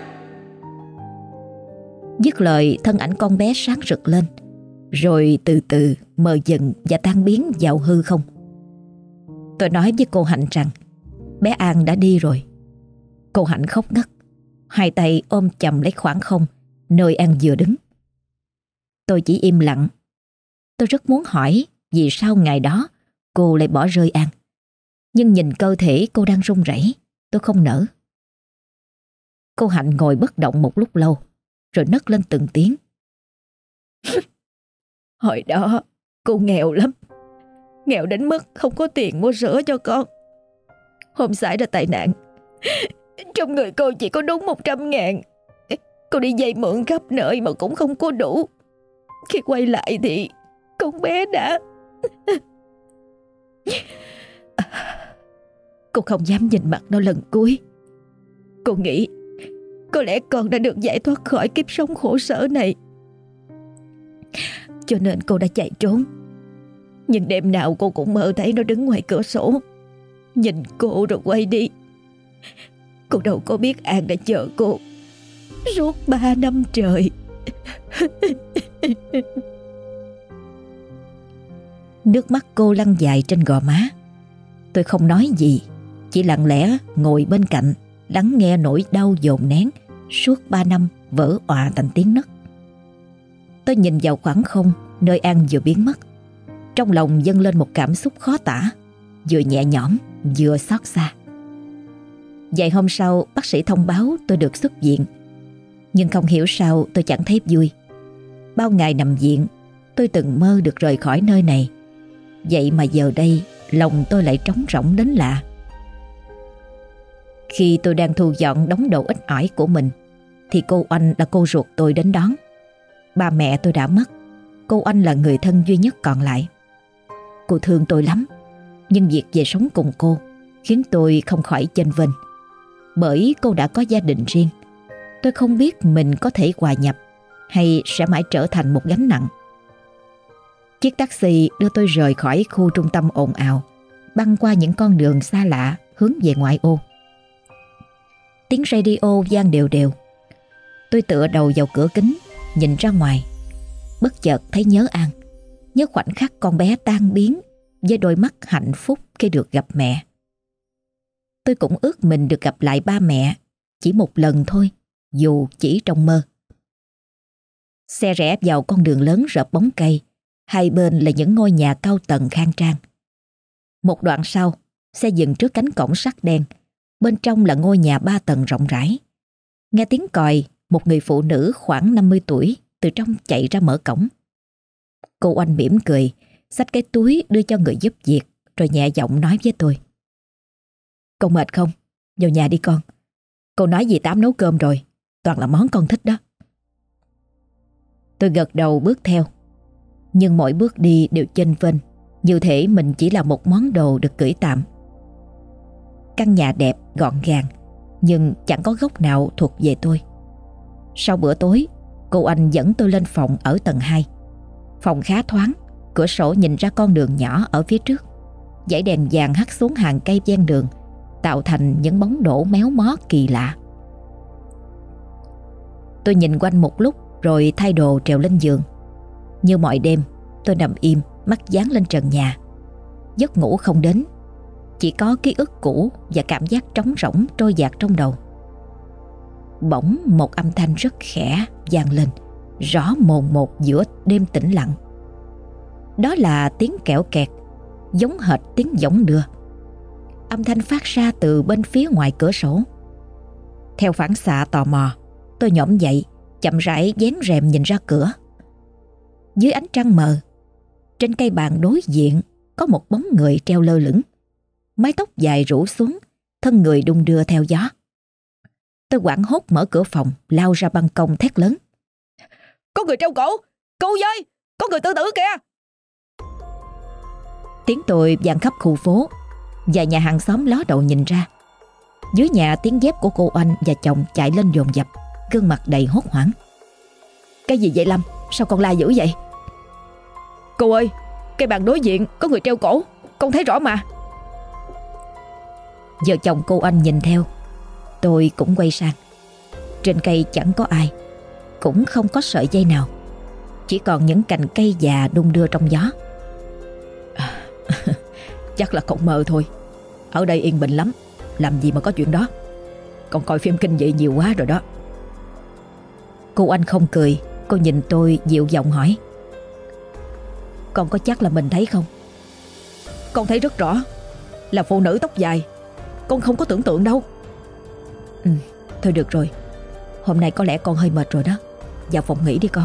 Dứt lời thân ảnh con bé sáng rực lên Rồi từ từ mờ dần và tan biến vào hư không. Tôi nói với cô Hạnh rằng Bé An đã đi rồi. Cô Hạnh khóc ngất Hai tay ôm chầm lấy khoảng không Nơi An vừa đứng. Tôi chỉ im lặng. Tôi rất muốn hỏi vì sao ngày đó, cô lại bỏ rơi An. Nhưng nhìn cơ thể cô đang run rẩy, Tôi không nỡ. Cô Hạnh ngồi bất động một lúc lâu, Rồi nấc lên từng tiếng. (laughs) Hồi đó, cô nghèo lắm. Nghèo đến mức không có tiền mua sữa cho con. Hôm xảy ra tai nạn, (laughs) Trong người cô chỉ có đúng 100 ngàn. Cô đi dây mượn khắp nơi mà cũng không có đủ. Khi quay lại thì Con bé đã (laughs) Cô không dám nhìn mặt nó lần cuối. Cô nghĩ Có lẽ con đã được giải thoát khỏi kiếp sống khổ sở này. Cho nên cô đã chạy trốn. Nhưng đêm nào cô cũng mơ thấy nó đứng ngoài cửa sổ. Nhìn cô rồi quay đi. Cô đâu có biết An đã chờ cô. Suốt ba năm trời. (laughs) Nước mắt cô lăn dài trên gò má. Tôi không nói gì, Chỉ lặng lẽ ngồi bên cạnh, Lắng nghe nỗi đau dồn nén Suốt ba năm vỡ òa thành tiếng nấc. Tôi nhìn vào khoảng không, Nơi An vừa biến mất. Trong lòng dâng lên một cảm xúc khó tả, Vừa nhẹ nhõm, Vừa xót xa. Vài hôm sau, bác sĩ thông báo tôi được xuất viện. Nhưng không hiểu sao tôi chẳng thấy vui. Bao ngày nằm viện, Tôi từng mơ được rời khỏi nơi này. Vậy mà giờ đây, Lòng tôi lại trống rỗng đến lạ. Khi tôi đang thu dọn đống đồ ít ỏi của mình, Thì cô Oanh là cô ruột tôi đến đón. Ba mẹ tôi đã mất, Cô Oanh là người thân duy nhất còn lại. Cô thương tôi lắm, Nhưng việc về sống cùng cô Khiến tôi không khỏi chênh vênh. Bởi cô đã có gia đình riêng, Tôi không biết mình có thể hòa nhập Hay sẽ mãi trở thành một gánh nặng. Chiếc taxi đưa tôi rời khỏi khu trung tâm ồn ào, băng qua những con đường xa lạ hướng về ngoại ô. Tiếng radio gian đều đều. Tôi tựa đầu vào cửa kính, nhìn ra ngoài. Bất chợt thấy nhớ An, nhớ khoảnh khắc con bé tan biến với đôi mắt hạnh phúc khi được gặp mẹ. Tôi cũng ước mình được gặp lại ba mẹ chỉ một lần thôi, dù chỉ trong mơ. Xe rẽ vào con đường lớn rợp bóng cây, Hai bên là những ngôi nhà cao tầng khang trang. Một đoạn sau, xe dừng trước cánh cổng sắt đen. Bên trong là ngôi nhà ba tầng rộng rãi. Nghe tiếng còi, một người phụ nữ khoảng 50 tuổi từ trong chạy ra mở cổng. Cô Oanh mỉm cười, xách cái túi đưa cho người giúp việc rồi nhẹ giọng nói với tôi. Con mệt không? Vào nhà đi con. Cô nói gì Tám nấu cơm rồi, toàn là món con thích đó. Tôi gật đầu bước theo. Nhưng mỗi bước đi đều chênh vênh Như thể mình chỉ là một món đồ được gửi tạm. Căn nhà đẹp, gọn gàng Nhưng chẳng có góc nào thuộc về tôi. Sau bữa tối Cô anh dẫn tôi lên phòng ở tầng 2 Phòng khá thoáng Cửa sổ nhìn ra con đường nhỏ ở phía trước. Dãy đèn vàng hắt xuống hàng cây ven đường Tạo thành những bóng đổ méo mó kỳ lạ. Tôi nhìn quanh một lúc Rồi thay đồ trèo lên giường như mọi đêm, tôi nằm im, mắt dán lên trần nhà. Giấc ngủ không đến, Chỉ có ký ức cũ và cảm giác trống rỗng trôi dạt trong đầu. Bỗng một âm thanh rất khẽ vang lên, Rõ mồn một giữa đêm tĩnh lặng. Đó là tiếng kẹo kẹt, Giống hệt tiếng giỏng đưa. Âm thanh phát ra từ bên phía ngoài cửa sổ. Theo phản xạ tò mò, Tôi nhổm dậy, Chậm rãi dán rèm nhìn ra cửa dưới ánh trăng mờ Trên cây bàn đối diện Có một bóng người treo lơ lửng. Mái tóc dài rủ xuống Thân người đung đưa theo gió. Tôi quảng hốt mở cửa phòng Lao ra ban công thét lớn. Có người treo cổ! Cô ơi Có người tự tử kìa! Tiếng tôi vang khắp khu phố Và nhà hàng xóm ló đầu nhìn ra. Dưới nhà tiếng dép của cô anh và chồng chạy lên dồn dập Gương mặt đầy hốt hoảng. Cái gì vậy Lâm? Sao con la dữ vậy Cô ơi Cây bàn đối diện có người treo cổ Con thấy rõ mà. Giờ chồng cô anh nhìn theo. Tôi cũng quay sang. Trên cây chẳng có ai Cũng không có sợi dây nào. Chỉ còn những cành cây già đung đưa trong gió. À, (laughs) Chắc là cậu mơ thôi. Ở đây yên bình lắm Làm gì mà có chuyện đó. Con coi phim kinh dị nhiều quá rồi đó. Cô anh không cười Cô nhìn tôi dịu giọng hỏi con có chắc là mình thấy không? Con thấy rất rõ, Là phụ nữ tóc dài. Con không có tưởng tượng đâu. Ừ thôi được rồi. Hôm nay có lẽ con hơi mệt rồi đó. Vào phòng nghỉ đi con.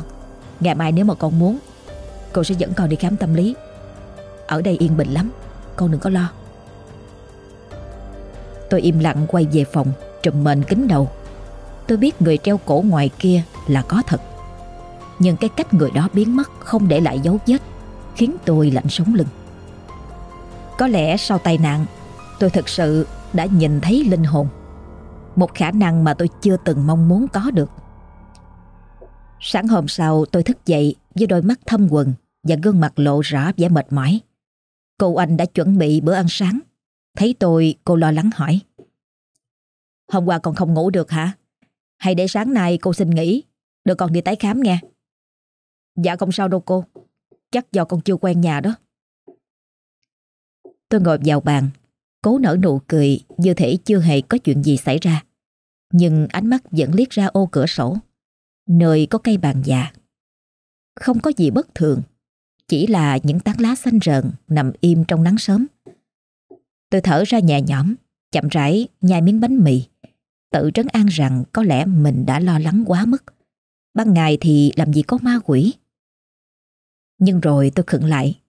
Ngày mai nếu mà con muốn Cô sẽ dẫn con đi khám tâm lý. Ở đây yên bình lắm, Con đừng có lo. Tôi im lặng quay về phòng, Trùm mền kính đầu. Tôi biết người treo cổ ngoài kia là có thật. Nhưng cái cách người đó biến mất Không để lại dấu vết. Khiến tôi lạnh sống lưng Có lẽ sau tai nạn Tôi thực sự đã nhìn thấy linh hồn Một khả năng mà tôi chưa từng mong muốn có được Sáng hôm sau tôi thức dậy với đôi mắt thâm quần và gương mặt lộ rõ vẻ mệt mỏi. Cô anh đã chuẩn bị bữa ăn sáng. Thấy tôi cô lo lắng hỏi. Hôm qua còn không ngủ được hả? Hay để sáng nay cô xin nghỉ, được còn đi tái khám nghe. Dạ không sao đâu cô, chắc do con chưa quen nhà đó. Tôi ngồi vào bàn, cố nở nụ cười như thể chưa hề có chuyện gì xảy ra. Nhưng ánh mắt vẫn liếc ra ô cửa sổ nơi có cây bàn già. Không có gì bất thường, chỉ là những tán lá xanh rợn nằm im trong nắng sớm. Tôi thở ra nhẹ nhõm, chậm rãi nhai miếng bánh mì, tự trấn an rằng có lẽ mình đã lo lắng quá mức. Ban ngày thì làm gì có ma quỷ. Nhưng rồi tôi khựng lại.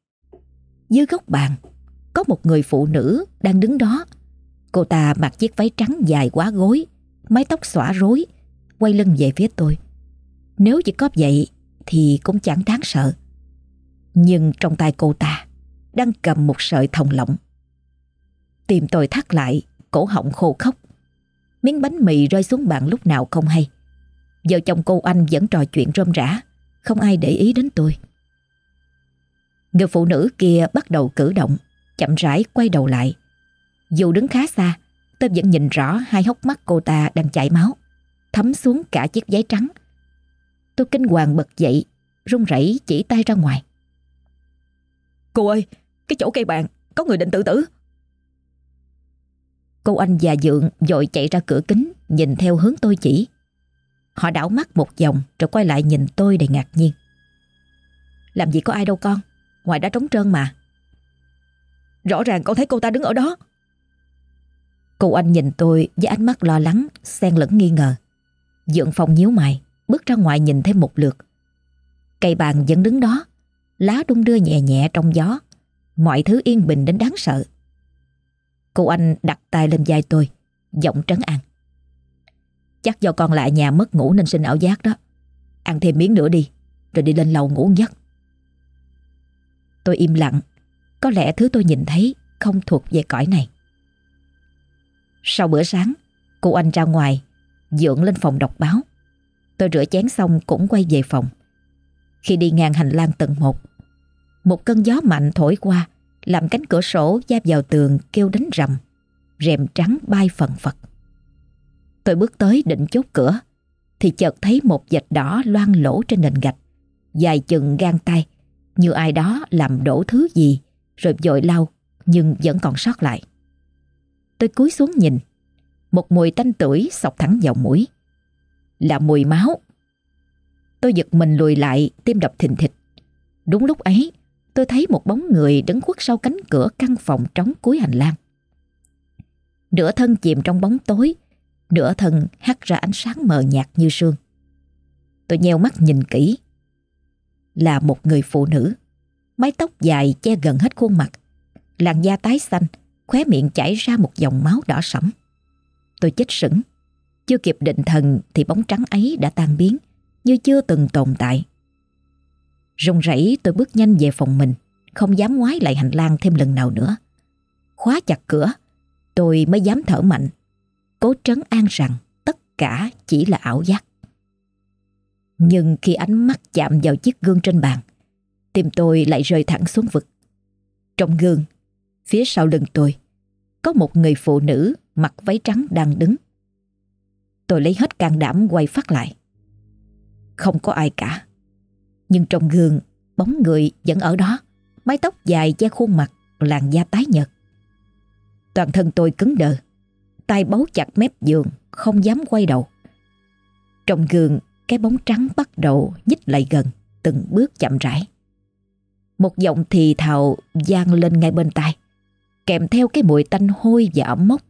Dưới góc bàn, có một người phụ nữ đang đứng đó. Cô ta mặc chiếc váy trắng dài quá gối, mái tóc xõa rối, quay lưng về phía tôi. Nếu chỉ có vậy thì cũng chẳng đáng sợ. Nhưng trong tay cô ta đang cầm một sợi thòng lọng. Tìm tôi thắt lại, cổ họng khô khốc. Miếng bánh mì rơi xuống bàn lúc nào không hay. Vợ chồng cô anh vẫn trò chuyện rôm rã, không ai để ý đến tôi. Người phụ nữ kia bắt đầu cử động, chậm rãi quay đầu lại. Dù đứng khá xa, tôi vẫn nhìn rõ hai hốc mắt cô ta đang chảy máu, thấm xuống cả chiếc giấy trắng Tôi kinh hoàng bật dậy, run rẩy chỉ tay ra ngoài. Cô ơi, cái chỗ cây bàn, có người định tự tử. Cô anh già dượng dội chạy ra cửa kính, nhìn theo hướng tôi chỉ. Họ đảo mắt một vòng rồi quay lại nhìn tôi đầy ngạc nhiên. Làm gì có ai đâu con, ngoài đã trống trơn mà. Rõ ràng con thấy cô ta đứng ở đó. Cô anh nhìn tôi với ánh mắt lo lắng, xen lẫn nghi ngờ. Dượng phòng nhíu mày, bước ra ngoài nhìn thêm một lượt. Cây bàn vẫn đứng đó, lá đung đưa nhẹ nhẹ trong gió, mọi thứ yên bình đến đáng sợ. Cô anh đặt tay lên vai tôi, giọng trấn an. Chắc do con lại nhà mất ngủ nên sinh ảo giác đó. Ăn thêm miếng nữa đi, rồi đi lên lầu ngủ giấc. Tôi im lặng, có lẽ thứ tôi nhìn thấy không thuộc về cõi này. Sau bữa sáng, cô anh ra ngoài, dượng lên phòng đọc báo. Tôi rửa chén xong cũng quay về phòng. Khi đi ngang hành lang tầng 1, một cơn gió mạnh thổi qua, làm cánh cửa sổ giáp vào tường kêu đánh rầm, rèm trắng bay phần phật. Tôi bước tới định chốt cửa, thì chợt thấy một vệt đỏ loang lỗ trên nền gạch, dài chừng gang tay, như ai đó làm đổ thứ gì, rồi dội lau, nhưng vẫn còn sót lại. Tôi cúi xuống nhìn, một mùi tanh tuổi sọc thẳng vào mũi là mùi máu. Tôi giật mình lùi lại, tim đập thình thịch. Đúng lúc ấy, tôi thấy một bóng người đứng khuất sau cánh cửa căn phòng trống cuối hành lang. Nửa thân chìm trong bóng tối, nửa thân hắt ra ánh sáng mờ nhạt như sương. Tôi nheo mắt nhìn kỹ. Là một người phụ nữ, mái tóc dài che gần hết khuôn mặt, làn da tái xanh, khóe miệng chảy ra một dòng máu đỏ sẫm. Tôi chết sững, chưa kịp định thần thì bóng trắng ấy đã tan biến, như chưa từng tồn tại. Rung rẩy tôi bước nhanh về phòng mình, không dám ngoái lại hành lang thêm lần nào nữa. Khóa chặt cửa, tôi mới dám thở mạnh, cố trấn an rằng tất cả chỉ là ảo giác. Nhưng khi ánh mắt chạm vào chiếc gương trên bàn, tim tôi lại rơi thẳng xuống vực. Trong gương, phía sau lưng tôi, có một người phụ nữ mặc váy trắng đang đứng. Tôi lấy hết can đảm quay phát lại Không có ai cả Nhưng trong gương Bóng người vẫn ở đó Mái tóc dài che khuôn mặt Làn da tái nhợt Toàn thân tôi cứng đờ tay bấu chặt mép giường Không dám quay đầu Trong gương cái bóng trắng bắt đầu nhích lại gần, Từng bước chậm rãi. Một giọng thì thào gian lên ngay bên tai, Kèm theo cái mùi tanh hôi và ẩm mốc.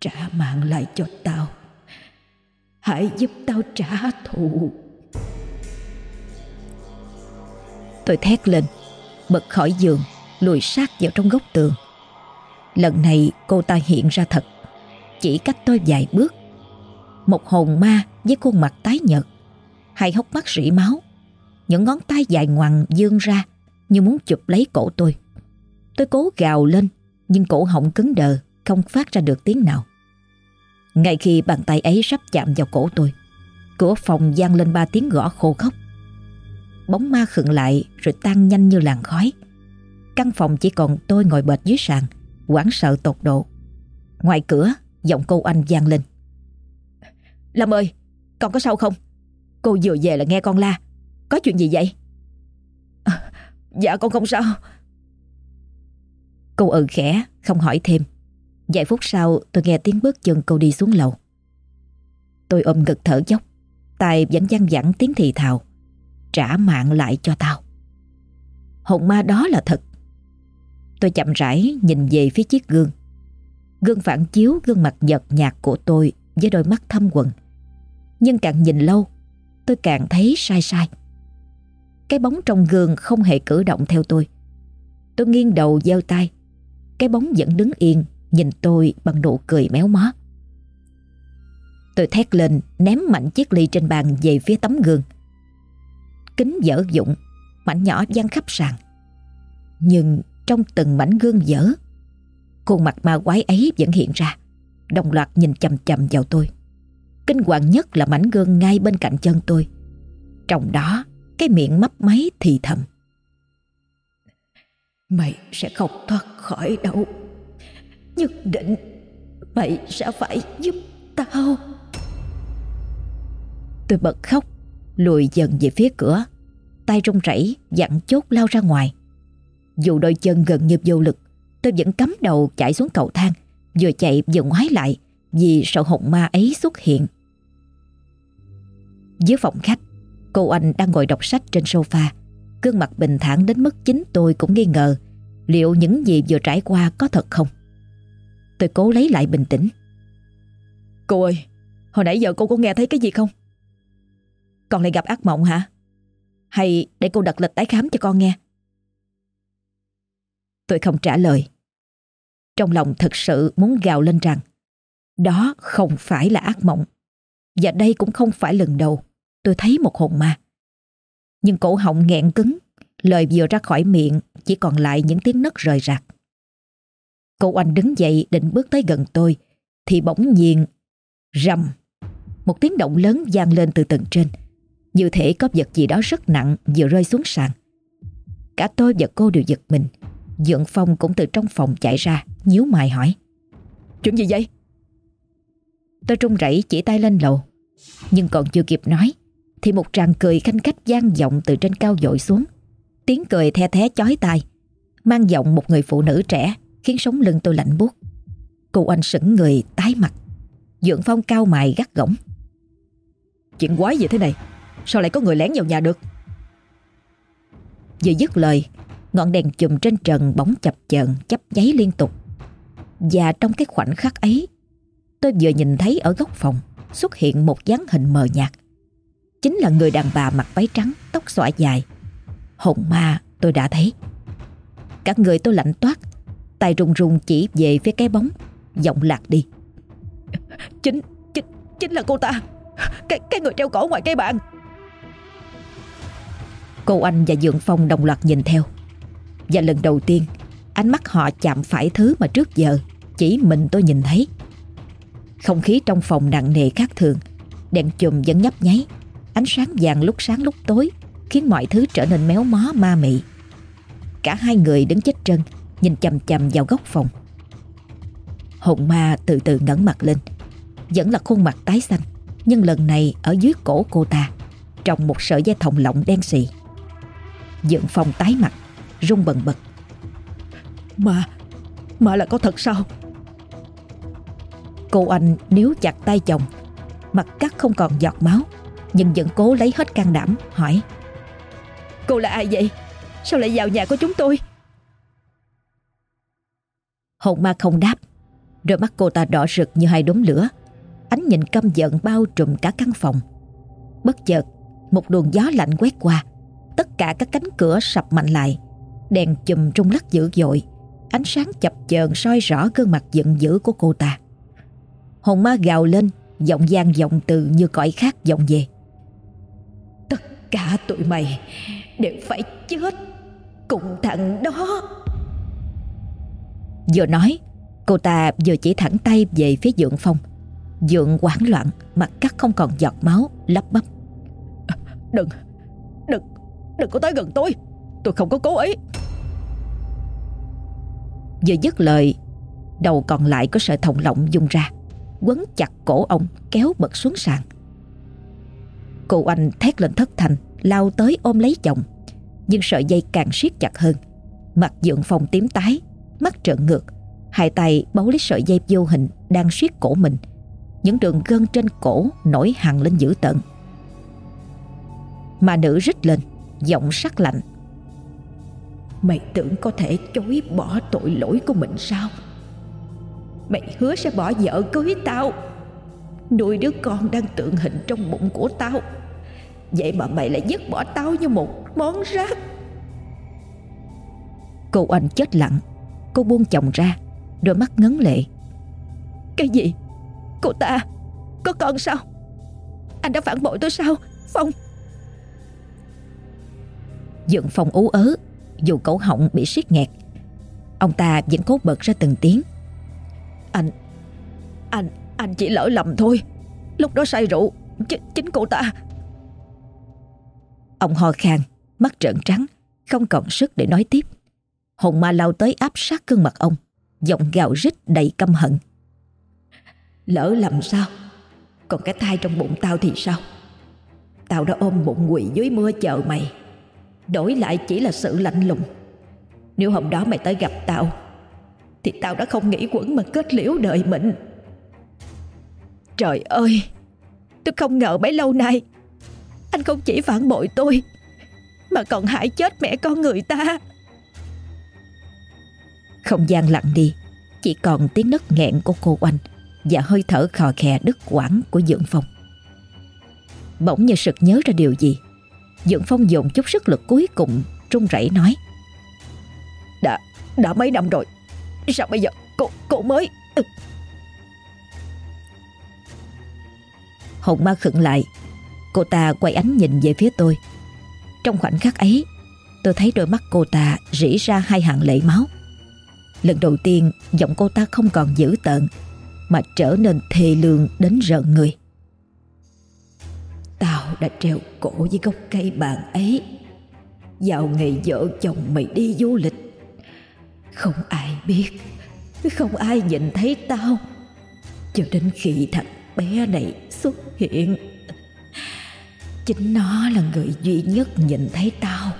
Trả mạng lại cho tao, Hãy giúp tao trả thù. Tôi thét lên, Bật khỏi giường, Lùi sát vào trong góc tường. Lần này cô ta hiện ra thật, Chỉ cách tôi vài bước. Một hồn ma với khuôn mặt tái nhợt. Hai hốc mắt rỉ máu. Những ngón tay dài ngoằng dương ra Như muốn chụp lấy cổ tôi. Tôi cố gào lên, Nhưng cổ họng cứng đờ, Không phát ra được tiếng nào. Ngay khi bàn tay ấy sắp chạm vào cổ tôi, Cửa phòng vang lên ba tiếng gõ khô khóc Bóng ma khựng lại Rồi tan nhanh như làn khói. Căn phòng chỉ còn tôi ngồi bệt dưới sàn, hoảng sợ tột độ. Ngoài cửa, giọng cô anh vang lên. Lâm ơi Con có sao không? Cô vừa về là nghe con la. Có chuyện gì vậy? À, Dạ con không sao. Cô ừ khẽ không hỏi thêm. Vài phút sau tôi nghe tiếng bước chân cô đi xuống lầu. Tôi ôm ngực thở dốc tài vẫn văng vẳng tiếng thì thào. Trả mạng lại cho tao. Hồn ma đó là thật. Tôi chậm rãi nhìn về phía chiếc gương. Gương phản chiếu gương mặt nhợt nhạt của tôi Với đôi mắt thâm quần nhưng càng nhìn lâu Tôi càng thấy sai sai Cái bóng trong gương không hề cử động theo tôi Tôi nghiêng đầu gieo tay Cái bóng vẫn đứng yên Nhìn tôi bằng nụ cười méo mó Tôi thét lên ném mạnh chiếc ly trên bàn về phía tấm gương. Kính dở dụng, mảnh nhỏ văng khắp sàn. Nhưng trong từng mảnh gương dở, khuôn mặt ma quái ấy vẫn hiện ra, đồng loạt nhìn chầm chầm vào tôi. Kinh hoàng nhất là mảnh gương ngay bên cạnh chân tôi. Trong đó, cái miệng mấp máy thì thầm. Mày sẽ không thoát khỏi đâu. Nhất định mày sẽ phải giúp tao. Tôi bật khóc Lùi dần về phía cửa Tay run rẩy dặn chốt lao ra ngoài Dù đôi chân gần như vô lực Tôi vẫn cắm đầu chạy xuống cầu thang Vừa chạy vừa ngoái lại vì sợ hồn ma ấy xuất hiện Dưới phòng khách Cô anh đang ngồi đọc sách trên sofa Gương mặt bình thản đến mức chính tôi cũng nghi ngờ Liệu những gì vừa trải qua có thật không Tôi cố lấy lại bình tĩnh Cô ơi Hồi nãy giờ cô có nghe thấy cái gì không con lại gặp ác mộng hả? Hay để cô đặt lịch tái khám cho con nghe? Tôi không trả lời. Trong lòng thật sự muốn gào lên rằng đó không phải là ác mộng. Và đây cũng không phải lần đầu tôi thấy một hồn ma. Nhưng cổ họng nghẹn cứng, lời vừa ra khỏi miệng chỉ còn lại những tiếng nấc rời rạc. Cô anh đứng dậy định bước tới gần tôi thì bỗng nhiên rầm một tiếng động lớn vang lên từ tầng trên. Như thể có vật gì đó rất nặng vừa rơi xuống sàn Cả tôi và cô đều giật mình Dượng Phong cũng từ trong phòng chạy ra nhíu mày hỏi Chuyện gì vậy? Tôi trung rẩy chỉ tay lên lầu. Nhưng còn chưa kịp nói Thì một tràng cười khanh khách gian vọng từ trên cao dội xuống. Tiếng cười the thé chói tai Mang giọng một người phụ nữ trẻ Khiến sống lưng tôi lạnh buốt. Cô anh sững người tái mặt. Dượng Phong cao mày gắt gỏng. Chuyện quái gì thế này? Sao lại có người lén vào nhà được? Vừa dứt lời Ngọn đèn chùm trên trần bóng chập chờn Chấp giấy liên tục. Và trong cái khoảnh khắc ấy Tôi vừa nhìn thấy ở góc phòng Xuất hiện một dáng hình mờ nhạt. Chính là người đàn bà mặc váy trắng Tóc xõa dài. Hồn ma tôi đã thấy. Cả người tôi lạnh toát Tay run run chỉ về phía cái bóng Giọng lạc đi. (laughs) Chính, chính, chính là cô ta. Cái, cái người treo cổ ngoài cây bàn. Cô Anh và Dượng Phong đồng loạt nhìn theo. Và lần đầu tiên Ánh mắt họ chạm phải thứ mà trước giờ Chỉ mình tôi nhìn thấy. Không khí trong phòng nặng nề khác thường. Đèn chùm vẫn nhấp nháy. Ánh sáng vàng lúc sáng lúc tối Khiến mọi thứ trở nên méo mó, ma mị. Cả hai người đứng chết chân Nhìn chầm chầm vào góc phòng. Hồn ma từ từ ngẩng mặt lên. Vẫn là khuôn mặt tái xanh, Nhưng lần này ở dưới cổ cô ta, Trong một sợi dây thòng lọng đen xì. Dượng phòng tái mặt, Rung bần bật. Mà Mà là có thật sao? Cô anh níu chặt tay chồng. Mặt cắt không còn giọt máu, Nhưng vẫn cố lấy hết can đảm, Hỏi. Cô là ai vậy? Sao lại vào nhà của chúng tôi? Hồn ma không đáp. Rồi mắt cô ta đỏ rực như hai đốm lửa. Ánh nhìn căm giận bao trùm cả căn phòng. Bất chợt, Một luồng gió lạnh quét qua. Tất cả các cánh cửa sập mạnh lại. Đèn chùm trung lắc dữ dội. Ánh sáng chập chờn soi rõ gương mặt giận dữ của cô ta. Hồn ma gào lên Giọng gian giọng từ như cõi khác vọng về. Tất cả tụi mày Đều phải chết Cùng thằng đó. Vừa nói Cô ta vừa chỉ thẳng tay về phía Dượng Phong. Dượng hoảng loạn Mặt cắt không còn giọt máu lắp bắp. Đừng Đừng Đừng có tới gần tôi. Tôi không có cố ý. Vừa dứt lời Đầu còn lại có sợi thòng lọng dung ra Quấn chặt cổ ông, Kéo bật xuống sàn. Cô anh thét lên thất thành, Lao tới ôm lấy chồng. Nhưng sợi dây càng siết chặt hơn. Mặt dượng phòng tím tái, Mắt trợn ngược. Hai tay bấu lấy sợi dây vô hình Đang siết cổ mình. Những đường gân trên cổ nổi hằn lên dữ tợn. Mà nữ rít lên, Giọng sắc lạnh. Mày tưởng có thể chối bỏ tội lỗi của mình sao? Mày hứa sẽ bỏ vợ cưới tao. Nuôi đứa con đang tượng hình trong bụng của tao. Vậy mà mày lại dứt bỏ tao như một món rác. Cô anh chết lặng. Cô buông chồng ra, Đôi mắt ngấn lệ. Cái gì? Cô ta, Có con sao? Anh đã phản bội tôi sao? Phong. Dượng Phong ú ớ, Dù cổ họng bị siết nghẹt. Ông ta vẫn cố bật ra từng tiếng. Anh Anh Anh chỉ lỡ lầm thôi. Lúc đó say rượu, Ch, Chính cô ta. Ông ho khan, Mắt trợn trắng, Không còn sức để nói tiếp. Hồn ma lao tới áp sát gương mặt ông, Giọng gào rít đầy căm hận. Lỡ lầm sao? Còn cái thai trong bụng tao thì sao? Tao đã ôm bụng quỳ dưới mưa chờ mày. Đổi lại chỉ là sự lạnh lùng. Nếu hôm đó mày tới gặp tao thì tao đã không nghĩ quẩn mà kết liễu đời mình. Trời ơi Tôi không ngờ mấy lâu nay Anh không chỉ phản bội tôi Mà còn hại chết mẹ con người ta. Không gian lặng đi Chỉ còn tiếng nấc nghẹn của cô Oanh Và hơi thở khò khè đứt quãng của Dưỡng Phong. Bỗng như sực nhớ ra điều gì Dưỡng Phong dùng chút sức lực cuối cùng run rẩy nói Đã, đã mấy năm rồi Sao bây giờ? Cô, cô mới ừ. Hồng ma khựng lại. Cô ta quay ánh nhìn về phía tôi. Trong khoảnh khắc ấy Tôi thấy đôi mắt cô ta rỉ ra hai hàng lệ máu. Lần đầu tiên Giọng cô ta không còn dữ tợn Mà trở nên thề lương đến rợn người. Tao đã treo cổ với gốc cây bàn ấy. Vào ngày vợ chồng mày đi du lịch không ai biết. Không ai nhìn thấy tao. Cho đến khi thằng bé này xuất hiện. Chính nó là người duy nhất nhìn thấy tao.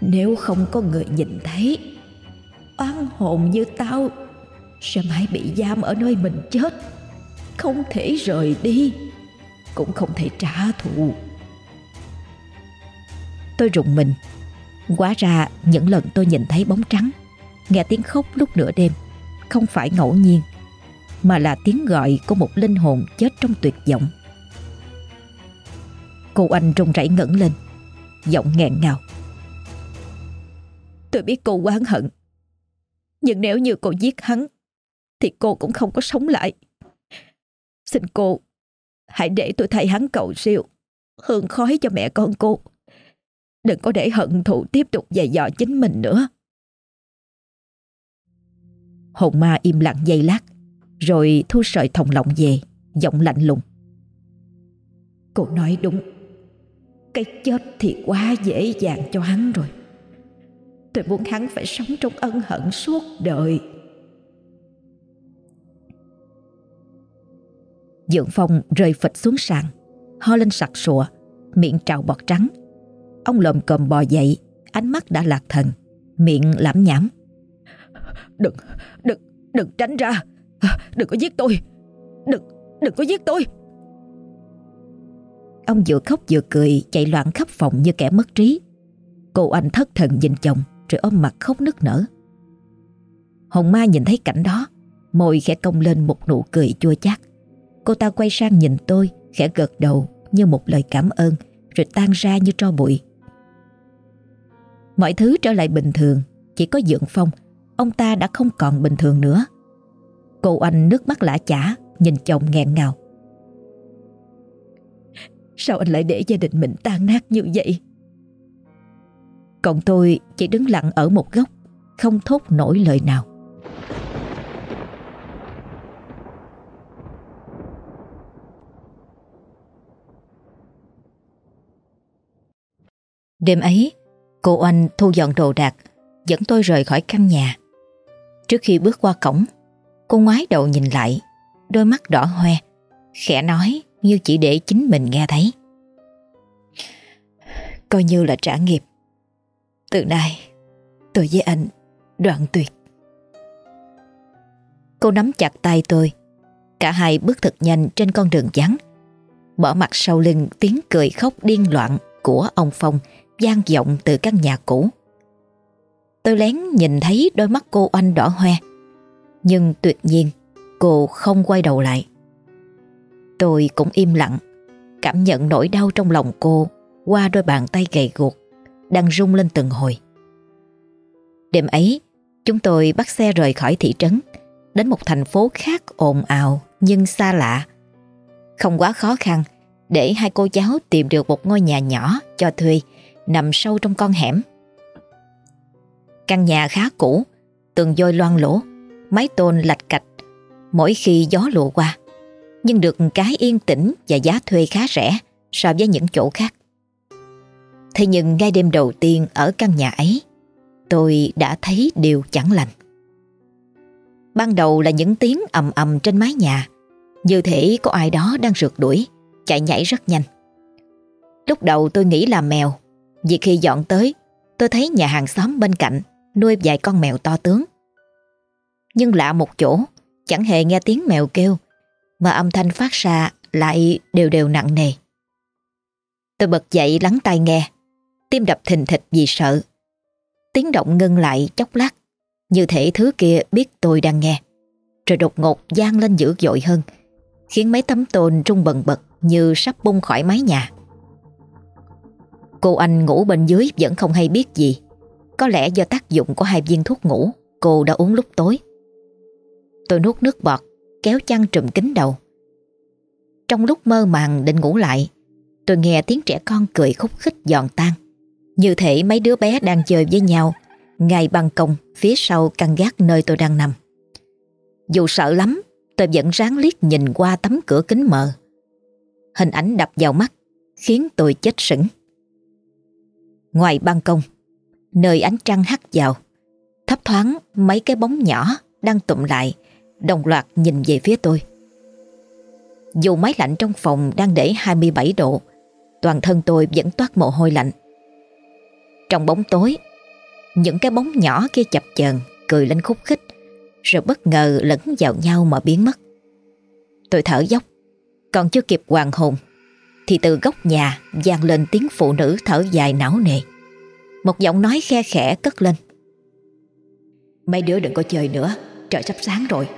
Nếu không có người nhìn thấy Oan hồn như tao Sẽ mãi bị giam ở nơi mình chết. Không thể rời đi. Cũng không thể trả thù. Tôi rụng mình. Quá ra những lần tôi nhìn thấy bóng trắng Nghe tiếng khóc lúc nửa đêm, Không phải ngẫu nhiên, Mà là tiếng gọi của một linh hồn chết trong tuyệt vọng. Cô anh run rẩy ngẩng lên, Giọng nghẹn ngào. Tôi biết cô oán hận, Nhưng nếu như cô giết hắn, Thì cô cũng không có sống lại. Xin cô, Hãy để tôi thay hắn cầu siêu, Hương khói cho mẹ con cô. Đừng có để hận thù tiếp tục dày dò chính mình nữa. Hồn ma im lặng giây lát, Rồi thu sợi thòng lọng về, Giọng lạnh lùng. Cô nói đúng, Cái chết thì quá dễ dàng cho hắn rồi. Tôi muốn hắn phải sống trong ân hận suốt đời. Dượng Phong rơi phịch xuống sàn, Ho lên sặc sụa, Miệng trào bọt trắng. Ông lồm cồm bò dậy, Ánh mắt đã lạc thần, Miệng lẩm nhẩm Đừng, đừng, đừng tránh ra. Đừng có giết tôi. Đừng, đừng có giết tôi. Ông vừa khóc vừa cười Chạy loạn khắp phòng như kẻ mất trí. Cô anh thất thần nhìn chồng Rồi ôm mặt khóc nức nở. Hồng Ma nhìn thấy cảnh đó Môi khẽ cong lên một nụ cười chua chát. Cô ta quay sang nhìn tôi Khẽ gật đầu như một lời cảm ơn Rồi tan ra như tro bụi. Mọi thứ trở lại bình thường Chỉ có Dượng Phong Ông ta đã không còn bình thường nữa. Cô anh nước mắt lã chả, Nhìn chồng nghẹn ngào. Sao anh lại để gia đình mình tan nát như vậy? Còn tôi chỉ đứng lặng ở một góc, Không thốt nổi lời nào. Đêm ấy, Cô anh thu dọn đồ đạc, Dẫn tôi rời khỏi căn nhà. Trước khi bước qua cổng, Cô ngoái đầu nhìn lại, Đôi mắt đỏ hoe, Khẽ nói như chỉ để chính mình nghe thấy. Coi như là trả nghiệp. Từ nay, Tôi với anh đoạn tuyệt. Cô nắm chặt tay tôi. Cả hai bước thật nhanh trên con đường vắng. Bỏ mặt sau lưng tiếng cười khóc điên loạn của ông Phong gian vọng từ căn nhà cũ. Tôi lén nhìn thấy đôi mắt cô oanh đỏ hoe, nhưng tuyệt nhiên cô không quay đầu lại. Tôi cũng im lặng, cảm nhận nỗi đau trong lòng cô qua đôi bàn tay gầy guộc đang rung lên từng hồi. Đêm ấy, chúng tôi bắt xe rời khỏi thị trấn, đến một thành phố khác ồn ào nhưng xa lạ. Không quá khó khăn để hai cô cháu tìm được một ngôi nhà nhỏ cho thuê nằm sâu trong con hẻm. Căn nhà khá cũ, tường dôi loang lỗ, mái tôn lạch cạch mỗi khi gió lùa qua, nhưng được cái yên tĩnh và giá thuê khá rẻ so với những chỗ khác. Thế nhưng ngay đêm đầu tiên ở căn nhà ấy, tôi đã thấy điều chẳng lành. Ban đầu là những tiếng ầm ầm trên mái nhà, như thể có ai đó đang rượt đuổi, chạy nhảy rất nhanh. Lúc đầu tôi nghĩ là mèo, vì khi dọn tới, tôi thấy nhà hàng xóm bên cạnh nuôi vài con mèo to tướng. Nhưng lạ một chỗ, chẳng hề nghe tiếng mèo kêu, mà âm thanh phát ra lại đều đều nặng nề. Tôi bật dậy lắng tai nghe, tim đập thình thịch vì sợ. Tiếng động ngưng lại chốc lát, như thể thứ kia biết tôi đang nghe. Rồi đột ngột gian lên dữ dội hơn, khiến mấy tấm tôn trung bần bật như sắp bung khỏi mái nhà. Cô anh ngủ bên dưới vẫn không hay biết gì. Có lẽ do tác dụng của hai viên thuốc ngủ cô đã uống lúc tối. Tôi nuốt nước bọt, kéo chăn trùm kín đầu. Trong lúc mơ màng định ngủ lại, tôi nghe tiếng trẻ con cười khúc khích giòn tan. Như thể mấy đứa bé đang chơi với nhau ngay ban công phía sau căn gác nơi tôi đang nằm. Dù sợ lắm, tôi vẫn ráng liếc nhìn qua tấm cửa kính mờ. Hình ảnh đập vào mắt khiến tôi chết sững. Ngoài ban công, nơi ánh trăng hắt vào, thấp thoáng mấy cái bóng nhỏ đang tụm lại, đồng loạt nhìn về phía tôi. Dù máy lạnh trong phòng đang để 27 độ, toàn thân tôi vẫn toát mồ hôi lạnh. Trong bóng tối, những cái bóng nhỏ kia chập chờn cười lên khúc khích, rồi bất ngờ lẫn vào nhau mà biến mất. Tôi thở dốc, còn chưa kịp hoàng hồn thì từ góc nhà vang lên tiếng phụ nữ thở dài não nề. Một giọng nói khe khẽ cất lên. Mấy đứa đừng có chơi nữa, trời sắp sáng rồi.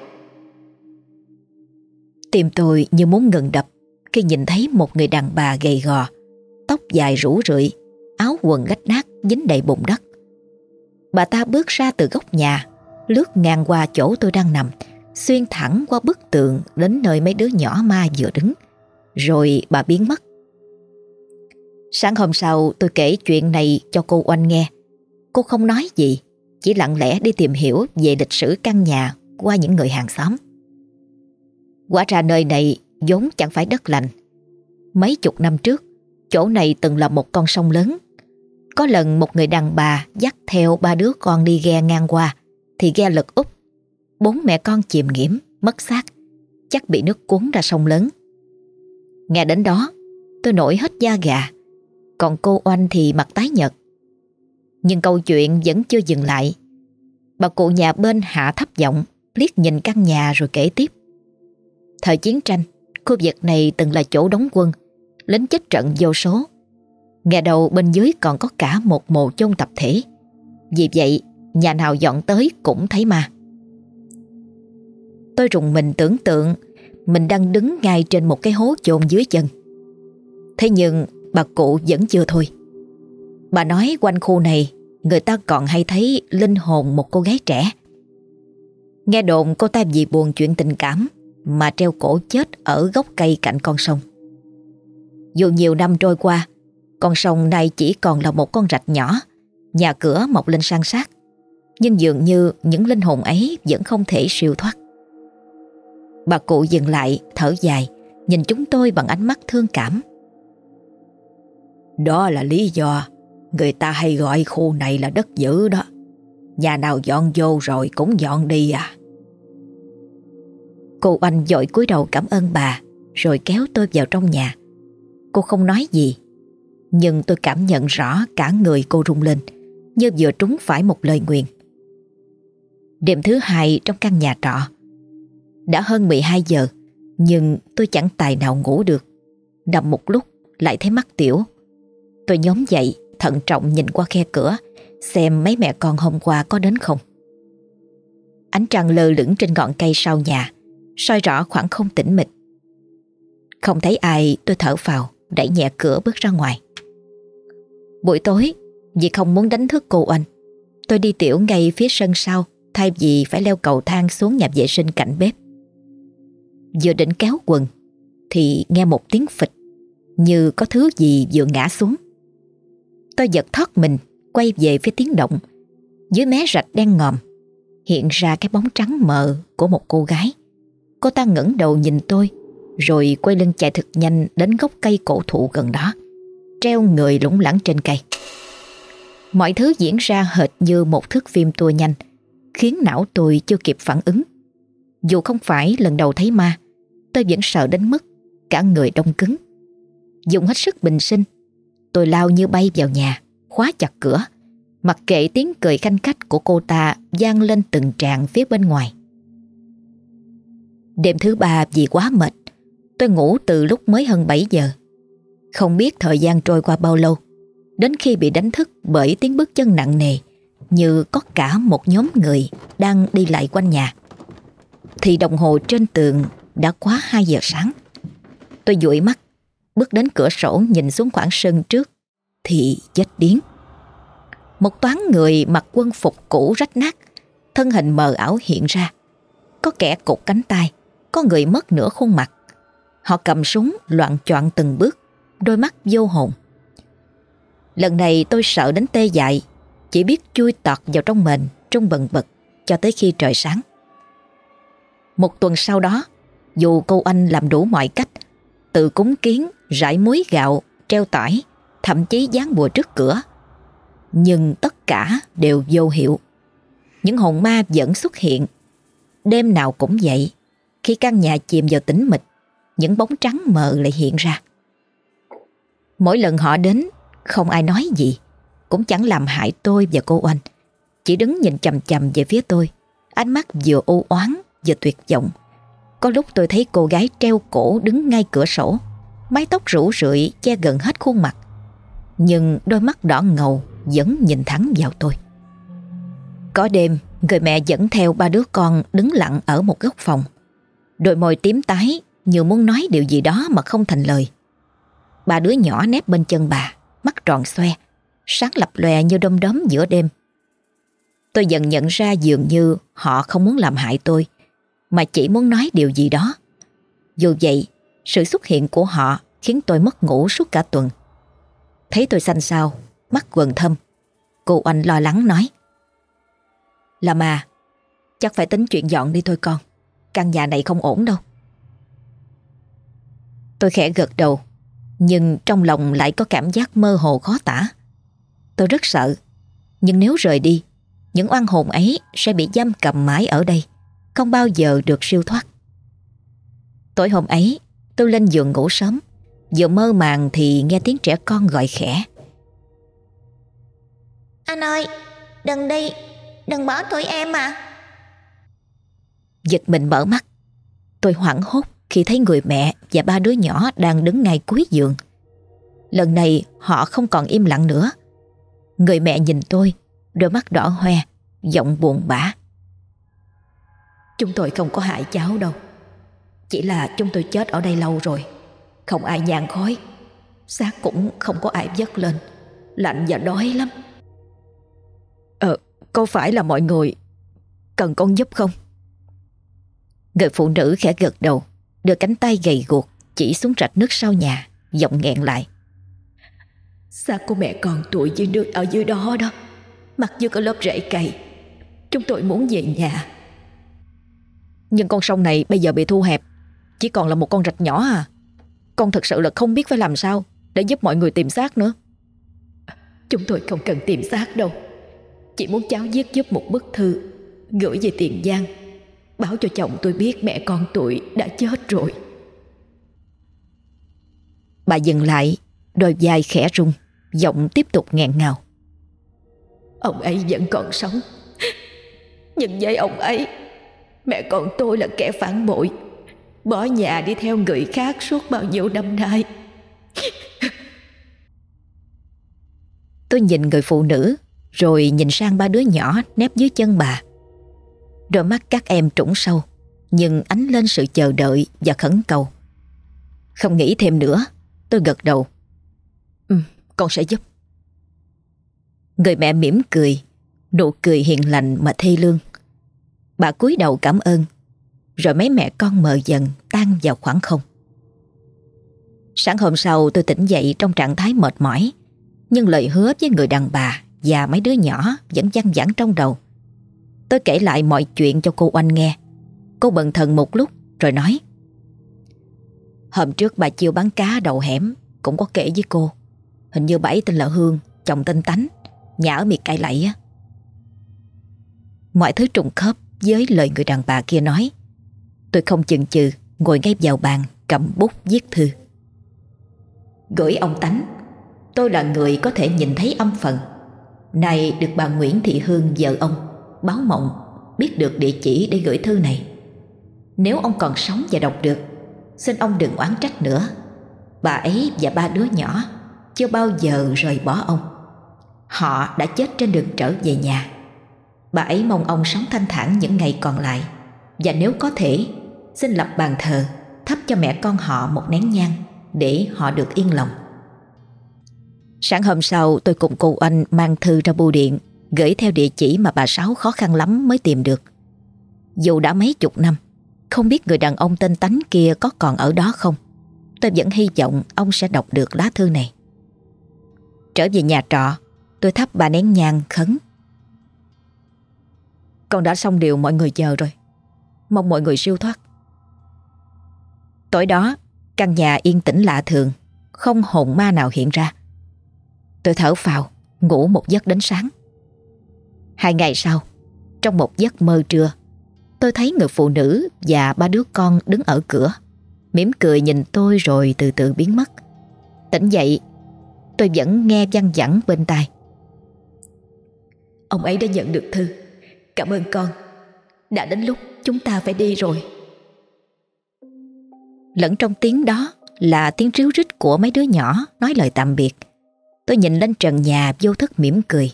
Tim tôi như muốn ngừng đập khi nhìn thấy một người đàn bà gầy gò, tóc dài rủ rượi, áo quần gách nát dính đầy bùn đất. Bà ta bước ra từ góc nhà, lướt ngang qua chỗ tôi đang nằm, xuyên thẳng qua bức tường đến nơi mấy đứa nhỏ ma vừa đứng. Rồi bà biến mất. Sáng hôm sau tôi kể chuyện này cho cô Oanh nghe. Cô không nói gì, chỉ lặng lẽ đi tìm hiểu về lịch sử căn nhà qua những người hàng xóm. Quả ra nơi này vốn chẳng phải đất lành. Mấy chục năm trước, chỗ này từng là một con sông lớn. Có lần một người đàn bà dắt theo ba đứa con đi ghe ngang qua, thì ghe lật úp. Bốn mẹ con chìm nghiễm, mất xác, chắc bị nước cuốn ra sông lớn. Nghe đến đó, tôi nổi hết da gà. Còn cô Oanh thì mặt tái nhợt. Nhưng câu chuyện vẫn chưa dừng lại. Bà cụ nhà bên hạ thấp giọng, liếc nhìn căn nhà rồi kể tiếp. Thời chiến tranh, khu vực này từng là chỗ đóng quân, lính chết trận vô số. Nghe đầu bên dưới còn có cả một mộ chôn tập thể. Vì vậy, nhà nào dọn tới cũng thấy ma. Tôi rùng mình tưởng tượng mình đang đứng ngay trên một cái hố chôn dưới chân. Thế nhưng bà cụ vẫn chưa thôi. Bà nói quanh khu này người ta còn hay thấy linh hồn một cô gái trẻ. Nghe đồn cô ta vì buồn chuyện tình cảm mà treo cổ chết ở gốc cây cạnh con sông. Dù nhiều năm trôi qua, con sông này chỉ còn là một con rạch nhỏ, nhà cửa mọc lên san sát. Nhưng dường như những linh hồn ấy vẫn không thể siêu thoát. Bà cụ dừng lại, thở dài, nhìn chúng tôi bằng ánh mắt thương cảm. Đó là lý do người ta hay gọi khu này là đất dữ đó. Nhà nào dọn vô rồi cũng dọn đi à. Cô anh dội cúi đầu cảm ơn bà, rồi kéo tôi vào trong nhà. Cô không nói gì, nhưng tôi cảm nhận rõ cả người cô rung lên, như vừa trúng phải một lời nguyện. Đêm thứ hai trong căn nhà trọ, đã hơn 12 giờ, nhưng tôi chẳng tài nào ngủ được. Nằm một lúc lại thấy mắt tiểu. Tôi nhóm dậy, thận trọng nhìn qua khe cửa, xem mấy mẹ con hôm qua có đến không. Ánh trăng lơ lửng trên ngọn cây sau nhà, soi rõ khoảng không tĩnh mịch. Không thấy ai, tôi thở vào, đẩy nhẹ cửa bước ra ngoài. Buổi tối, vì không muốn đánh thức cô anh tôi đi tiểu ngay phía sân sau, thay vì phải leo cầu thang xuống nhà vệ sinh cạnh bếp. Vừa định kéo quần, thì nghe một tiếng phịch, như có thứ gì vừa ngã xuống. Tôi giật thoát mình, quay về phía tiếng động. Dưới mé rạch đen ngòm, hiện ra cái bóng trắng mờ của một cô gái. Cô ta ngẩng đầu nhìn tôi, rồi quay lưng chạy thật nhanh đến gốc cây cổ thụ gần đó, treo người lủng lẳng trên cây. Mọi thứ diễn ra hệt như một thước phim tua nhanh, khiến não tôi chưa kịp phản ứng. Dù không phải lần đầu thấy ma, tôi vẫn sợ đến mức cả người đông cứng. Dùng hết sức bình sinh tôi lao như bay vào nhà, khóa chặt cửa mặc kệ tiếng cười khanh khách của cô ta vang lên từng tràng phía bên ngoài. Đêm thứ ba vì quá mệt, tôi ngủ từ lúc mới hơn 7 giờ. Không biết thời gian trôi qua bao lâu, Đến khi bị đánh thức bởi tiếng bước chân nặng nề, Như có cả một nhóm người đang đi lại quanh nhà Thì đồng hồ trên tường đã quá 2 giờ sáng Tôi dụi mắt Bước đến cửa sổ nhìn xuống khoảng sân trước Thì chết điếng Một toán người mặc quân phục cũ rách nát Thân hình mờ ảo hiện ra Có kẻ cụt cánh tay Có người mất nửa khuôn mặt Họ cầm súng loạn choạng từng bước đôi mắt vô hồn. Lần này tôi sợ đến tê dại, chỉ biết chui tọt vào trong mền, trong bần bật, cho tới khi trời sáng. Một tuần sau đó, dù cô anh làm đủ mọi cách, tự cúng kiến, rải muối gạo, treo tỏi, thậm chí dán bùa trước cửa, nhưng tất cả đều vô hiệu. Những hồn ma vẫn xuất hiện, đêm nào cũng vậy, khi căn nhà chìm vào tĩnh mịch, những bóng trắng mờ lại hiện ra. Mỗi lần họ đến Không ai nói gì Cũng chẳng làm hại tôi và cô Oanh Chỉ đứng nhìn chầm chầm về phía tôi Ánh mắt vừa u oán vừa tuyệt vọng có lúc tôi thấy cô gái treo cổ đứng ngay cửa sổ. Mái tóc rủ rượi che gần hết khuôn mặt. Nhưng đôi mắt đỏ ngầu Vẫn nhìn thẳng vào tôi. Có đêm Người mẹ dẫn theo ba đứa con Đứng lặng ở một góc phòng. Đôi môi tím tái Như muốn nói điều gì đó mà không thành lời. Ba đứa nhỏ nép bên chân bà, mắt tròn xoe, sáng lập lòe như đom đóm giữa đêm. Tôi dần nhận ra dường như họ không muốn làm hại tôi, mà chỉ muốn nói điều gì đó. Dù vậy, sự xuất hiện của họ khiến tôi mất ngủ suốt cả tuần. Thấy tôi xanh xao, mắt quần thâm, cô anh lo lắng nói. Là mà, chắc phải tính chuyện dọn đi thôi con, căn nhà này không ổn đâu. Tôi khẽ gật đầu nhưng trong lòng lại có cảm giác mơ hồ khó tả. Tôi rất sợ, nhưng nếu rời đi, những oan hồn ấy sẽ bị giam cầm mãi ở đây, không bao giờ được siêu thoát. Tối hôm ấy, tôi lên giường ngủ sớm, vừa mơ màng thì nghe tiếng trẻ con gọi khẽ. Anh ơi, đừng đi, đừng bỏ tụi em à. Giật mình mở mắt, tôi hoảng hốt khi thấy người mẹ và ba đứa nhỏ đang đứng ngay cuối giường. Lần này họ không còn im lặng nữa. Người mẹ nhìn tôi, đôi mắt đỏ hoe, giọng buồn bã. Chúng tôi không có hại cháu đâu. Chỉ là chúng tôi chết ở đây lâu rồi. Không ai nhàn khói. Xác cũng không có ai vớt lên. Lạnh và đói lắm. ờ, Có phải là mọi người Cần con giúp không Người phụ nữ khẽ gật đầu Đưa cánh tay gầy guộc Chỉ xuống rạch nước sau nhà Giọng nghẹn lại Xác của mẹ còn tuổi dưới nước ở dưới đó đó Mặt dưới có lớp rễ cày Chúng tôi muốn về nhà nhưng con sông này bây giờ bị thu hẹp. Chỉ còn là một con rạch nhỏ à. Con thật sự là không biết phải làm sao Để giúp mọi người tìm xác nữa. Chúng tôi không cần tìm xác đâu. Chỉ muốn cháu viết giúp một bức thư Gửi về Tiền Giang Báo cho chồng tôi biết mẹ con tuổi đã chết rồi. Bà dừng lại Đôi vai khẽ rung Giọng tiếp tục nghẹn ngào. Ông ấy vẫn còn sống. Nhưng với ông ấy Mẹ con tôi là kẻ phản bội. Bỏ nhà đi theo người khác suốt bao nhiêu năm nay. Tôi nhìn người phụ nữ Rồi nhìn sang ba đứa nhỏ nép dưới chân bà. Đôi mắt các em trũng sâu Nhưng ánh lên sự chờ đợi và khẩn cầu. Không nghĩ thêm nữa Tôi gật đầu. Ừ, con sẽ giúp. Người mẹ mỉm cười Nụ cười hiền lành mà thê lương. Bà cúi đầu cảm ơn. Rồi mấy mẹ con mờ dần, tan vào khoảng không. Sáng hôm sau, tôi tỉnh dậy trong trạng thái mệt mỏi, Nhưng lời hứa với người đàn bà Và mấy đứa nhỏ vẫn văng vẳng trong đầu. Tôi kể lại mọi chuyện cho cô Oanh nghe. Cô bận thần một lúc, rồi nói, Hôm trước bà chiêu bán cá đầu hẻm, Cũng có kể với cô. Hình như bảy tên là Hương, Chồng tên Tánh, Nhà ở miệt cãi lậy á. Mọi thứ trùng khớp với lời người đàn bà kia nói. Tôi không chừng chừ, Ngồi ngay vào bàn, cầm bút viết thư. Gửi ông Tánh, Tôi là người có thể nhìn thấy âm phần. Này được bà Nguyễn Thị Hương vợ ông, Báo mộng, Biết được địa chỉ để gửi thư này. Nếu ông còn sống và đọc được, Xin ông đừng oán trách nữa. Bà ấy và ba đứa nhỏ Chưa bao giờ rời bỏ ông. Họ đã chết trên đường trở về nhà. Bà ấy mong ông sống thanh thản những ngày còn lại. Và nếu có thể, Xin lập bàn thờ, Thắp cho mẹ con họ một nén nhang Để họ được yên lòng. Sáng hôm sau, tôi cùng cô anh mang thư ra bưu điện, Gửi theo địa chỉ mà bà Sáu khó khăn lắm mới tìm được. Dù đã mấy chục năm, Không biết người đàn ông tên Tánh kia có còn ở đó không. Tôi vẫn hy vọng ông sẽ đọc được lá thư này. Trở về nhà trọ, Tôi thắp bà nén nhang khấn. Con đã xong điều mọi người chờ rồi. Mong mọi người siêu thoát. Tối đó, Căn nhà yên tĩnh lạ thường, Không hồn ma nào hiện ra. Tôi thở phào, Ngủ một giấc đến sáng. Hai ngày sau, Trong một giấc mơ trưa, Tôi thấy người phụ nữ và ba đứa con đứng ở cửa. Mỉm cười nhìn tôi rồi từ từ biến mất. Tỉnh dậy, Tôi vẫn nghe văng vẳng bên tai. Ông ấy đã nhận được thư. Cảm ơn con. Đã đến lúc chúng ta phải đi rồi. Lẫn trong tiếng đó Là tiếng ríu rít của mấy đứa nhỏ Nói lời tạm biệt. Tôi nhìn lên trần nhà vô thức mỉm cười.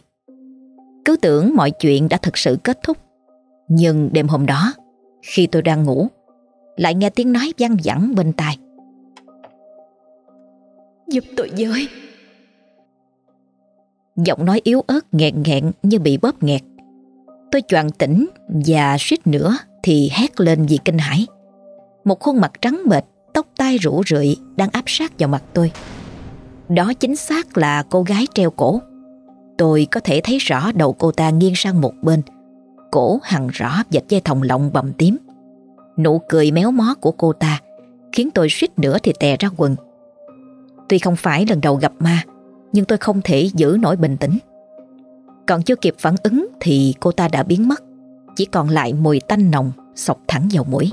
Cứ tưởng mọi chuyện đã thực sự kết thúc. Nhưng đêm hôm đó Khi tôi đang ngủ Lại nghe tiếng nói văng vẳng bên tai. Giúp tôi với. Giọng nói yếu ớt nghẹn nghẹn như bị bóp nghẹt Tôi choàng tỉnh và suýt nữa thì hét lên vì kinh hãi. Một khuôn mặt trắng bệch, tóc tai rủ rượi đang áp sát vào mặt tôi. Đó chính xác là cô gái treo cổ. Tôi có thể thấy rõ đầu cô ta nghiêng sang một bên Cổ hằn rõ vệt dây thòng lọng bầm tím Nụ cười méo mó của cô ta Khiến tôi suýt nữa thì tè ra quần Tuy không phải lần đầu gặp ma Nhưng tôi không thể giữ nổi bình tĩnh Còn chưa kịp phản ứng thì cô ta đã biến mất. Chỉ còn lại mùi tanh nồng, Sọc thẳng vào mũi.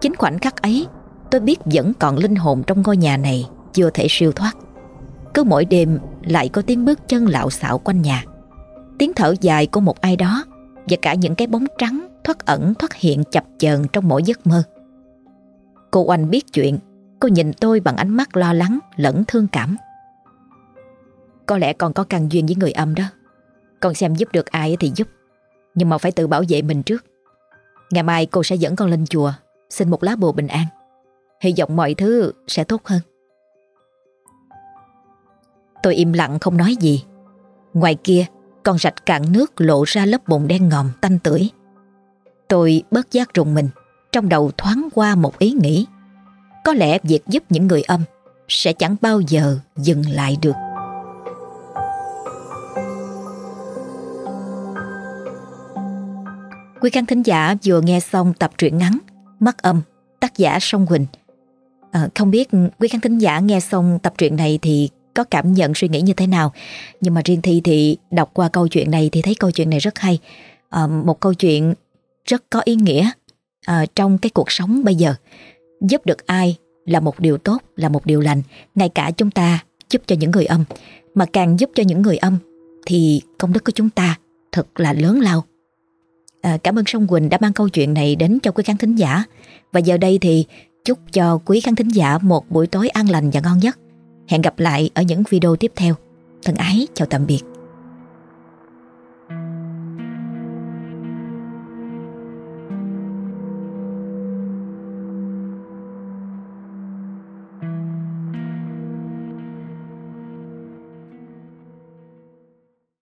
Chính khoảnh khắc ấy, Tôi biết vẫn còn linh hồn trong ngôi nhà này, Chưa thể siêu thoát. Cứ mỗi đêm lại có tiếng bước chân lạo xạo quanh nhà. Tiếng thở dài của một ai đó Và cả những cái bóng trắng thoát ẩn, thoát hiện chập chờn trong mỗi giấc mơ. Cô Oanh biết chuyện, Cô nhìn tôi bằng ánh mắt lo lắng, lẫn thương cảm. Có lẽ còn có căn duyên với người âm đó. Con xem giúp được ai thì giúp Nhưng mà phải tự bảo vệ mình trước Ngày mai cô sẽ dẫn con lên chùa Xin một lá bùa bình an Hy vọng mọi thứ sẽ tốt hơn Tôi im lặng không nói gì Ngoài kia Con rạch cạn nước lộ ra lớp bùn đen ngòm tanh tưởi. Tôi bớt giác rùng mình, trong đầu thoáng qua một ý nghĩ. Có lẽ việc giúp những người âm sẽ chẳng bao giờ dừng lại được. Quý khán thính giả vừa nghe xong tập truyện ngắn Mắt âm, tác giả Song Huỳnh. À, không biết quý khán thính giả nghe xong tập truyện này thì có cảm nhận suy nghĩ như thế nào. Nhưng mà riêng Thi thì đọc qua câu chuyện này thì thấy câu chuyện này rất hay. À, một câu chuyện rất có ý nghĩa à, trong cái cuộc sống bây giờ. Giúp được ai là một điều tốt, là một điều lành. Ngay cả chúng ta giúp cho những người âm. Mà càng giúp cho những người âm thì công đức của chúng ta thật là lớn lao. À, cảm ơn Song Quỳnh đã mang câu chuyện này đến cho quý khán thính giả. Và giờ đây thì chúc cho quý khán thính giả một buổi tối an lành và ngon giấc. Hẹn gặp lại ở những video tiếp theo. Thân ái chào tạm biệt.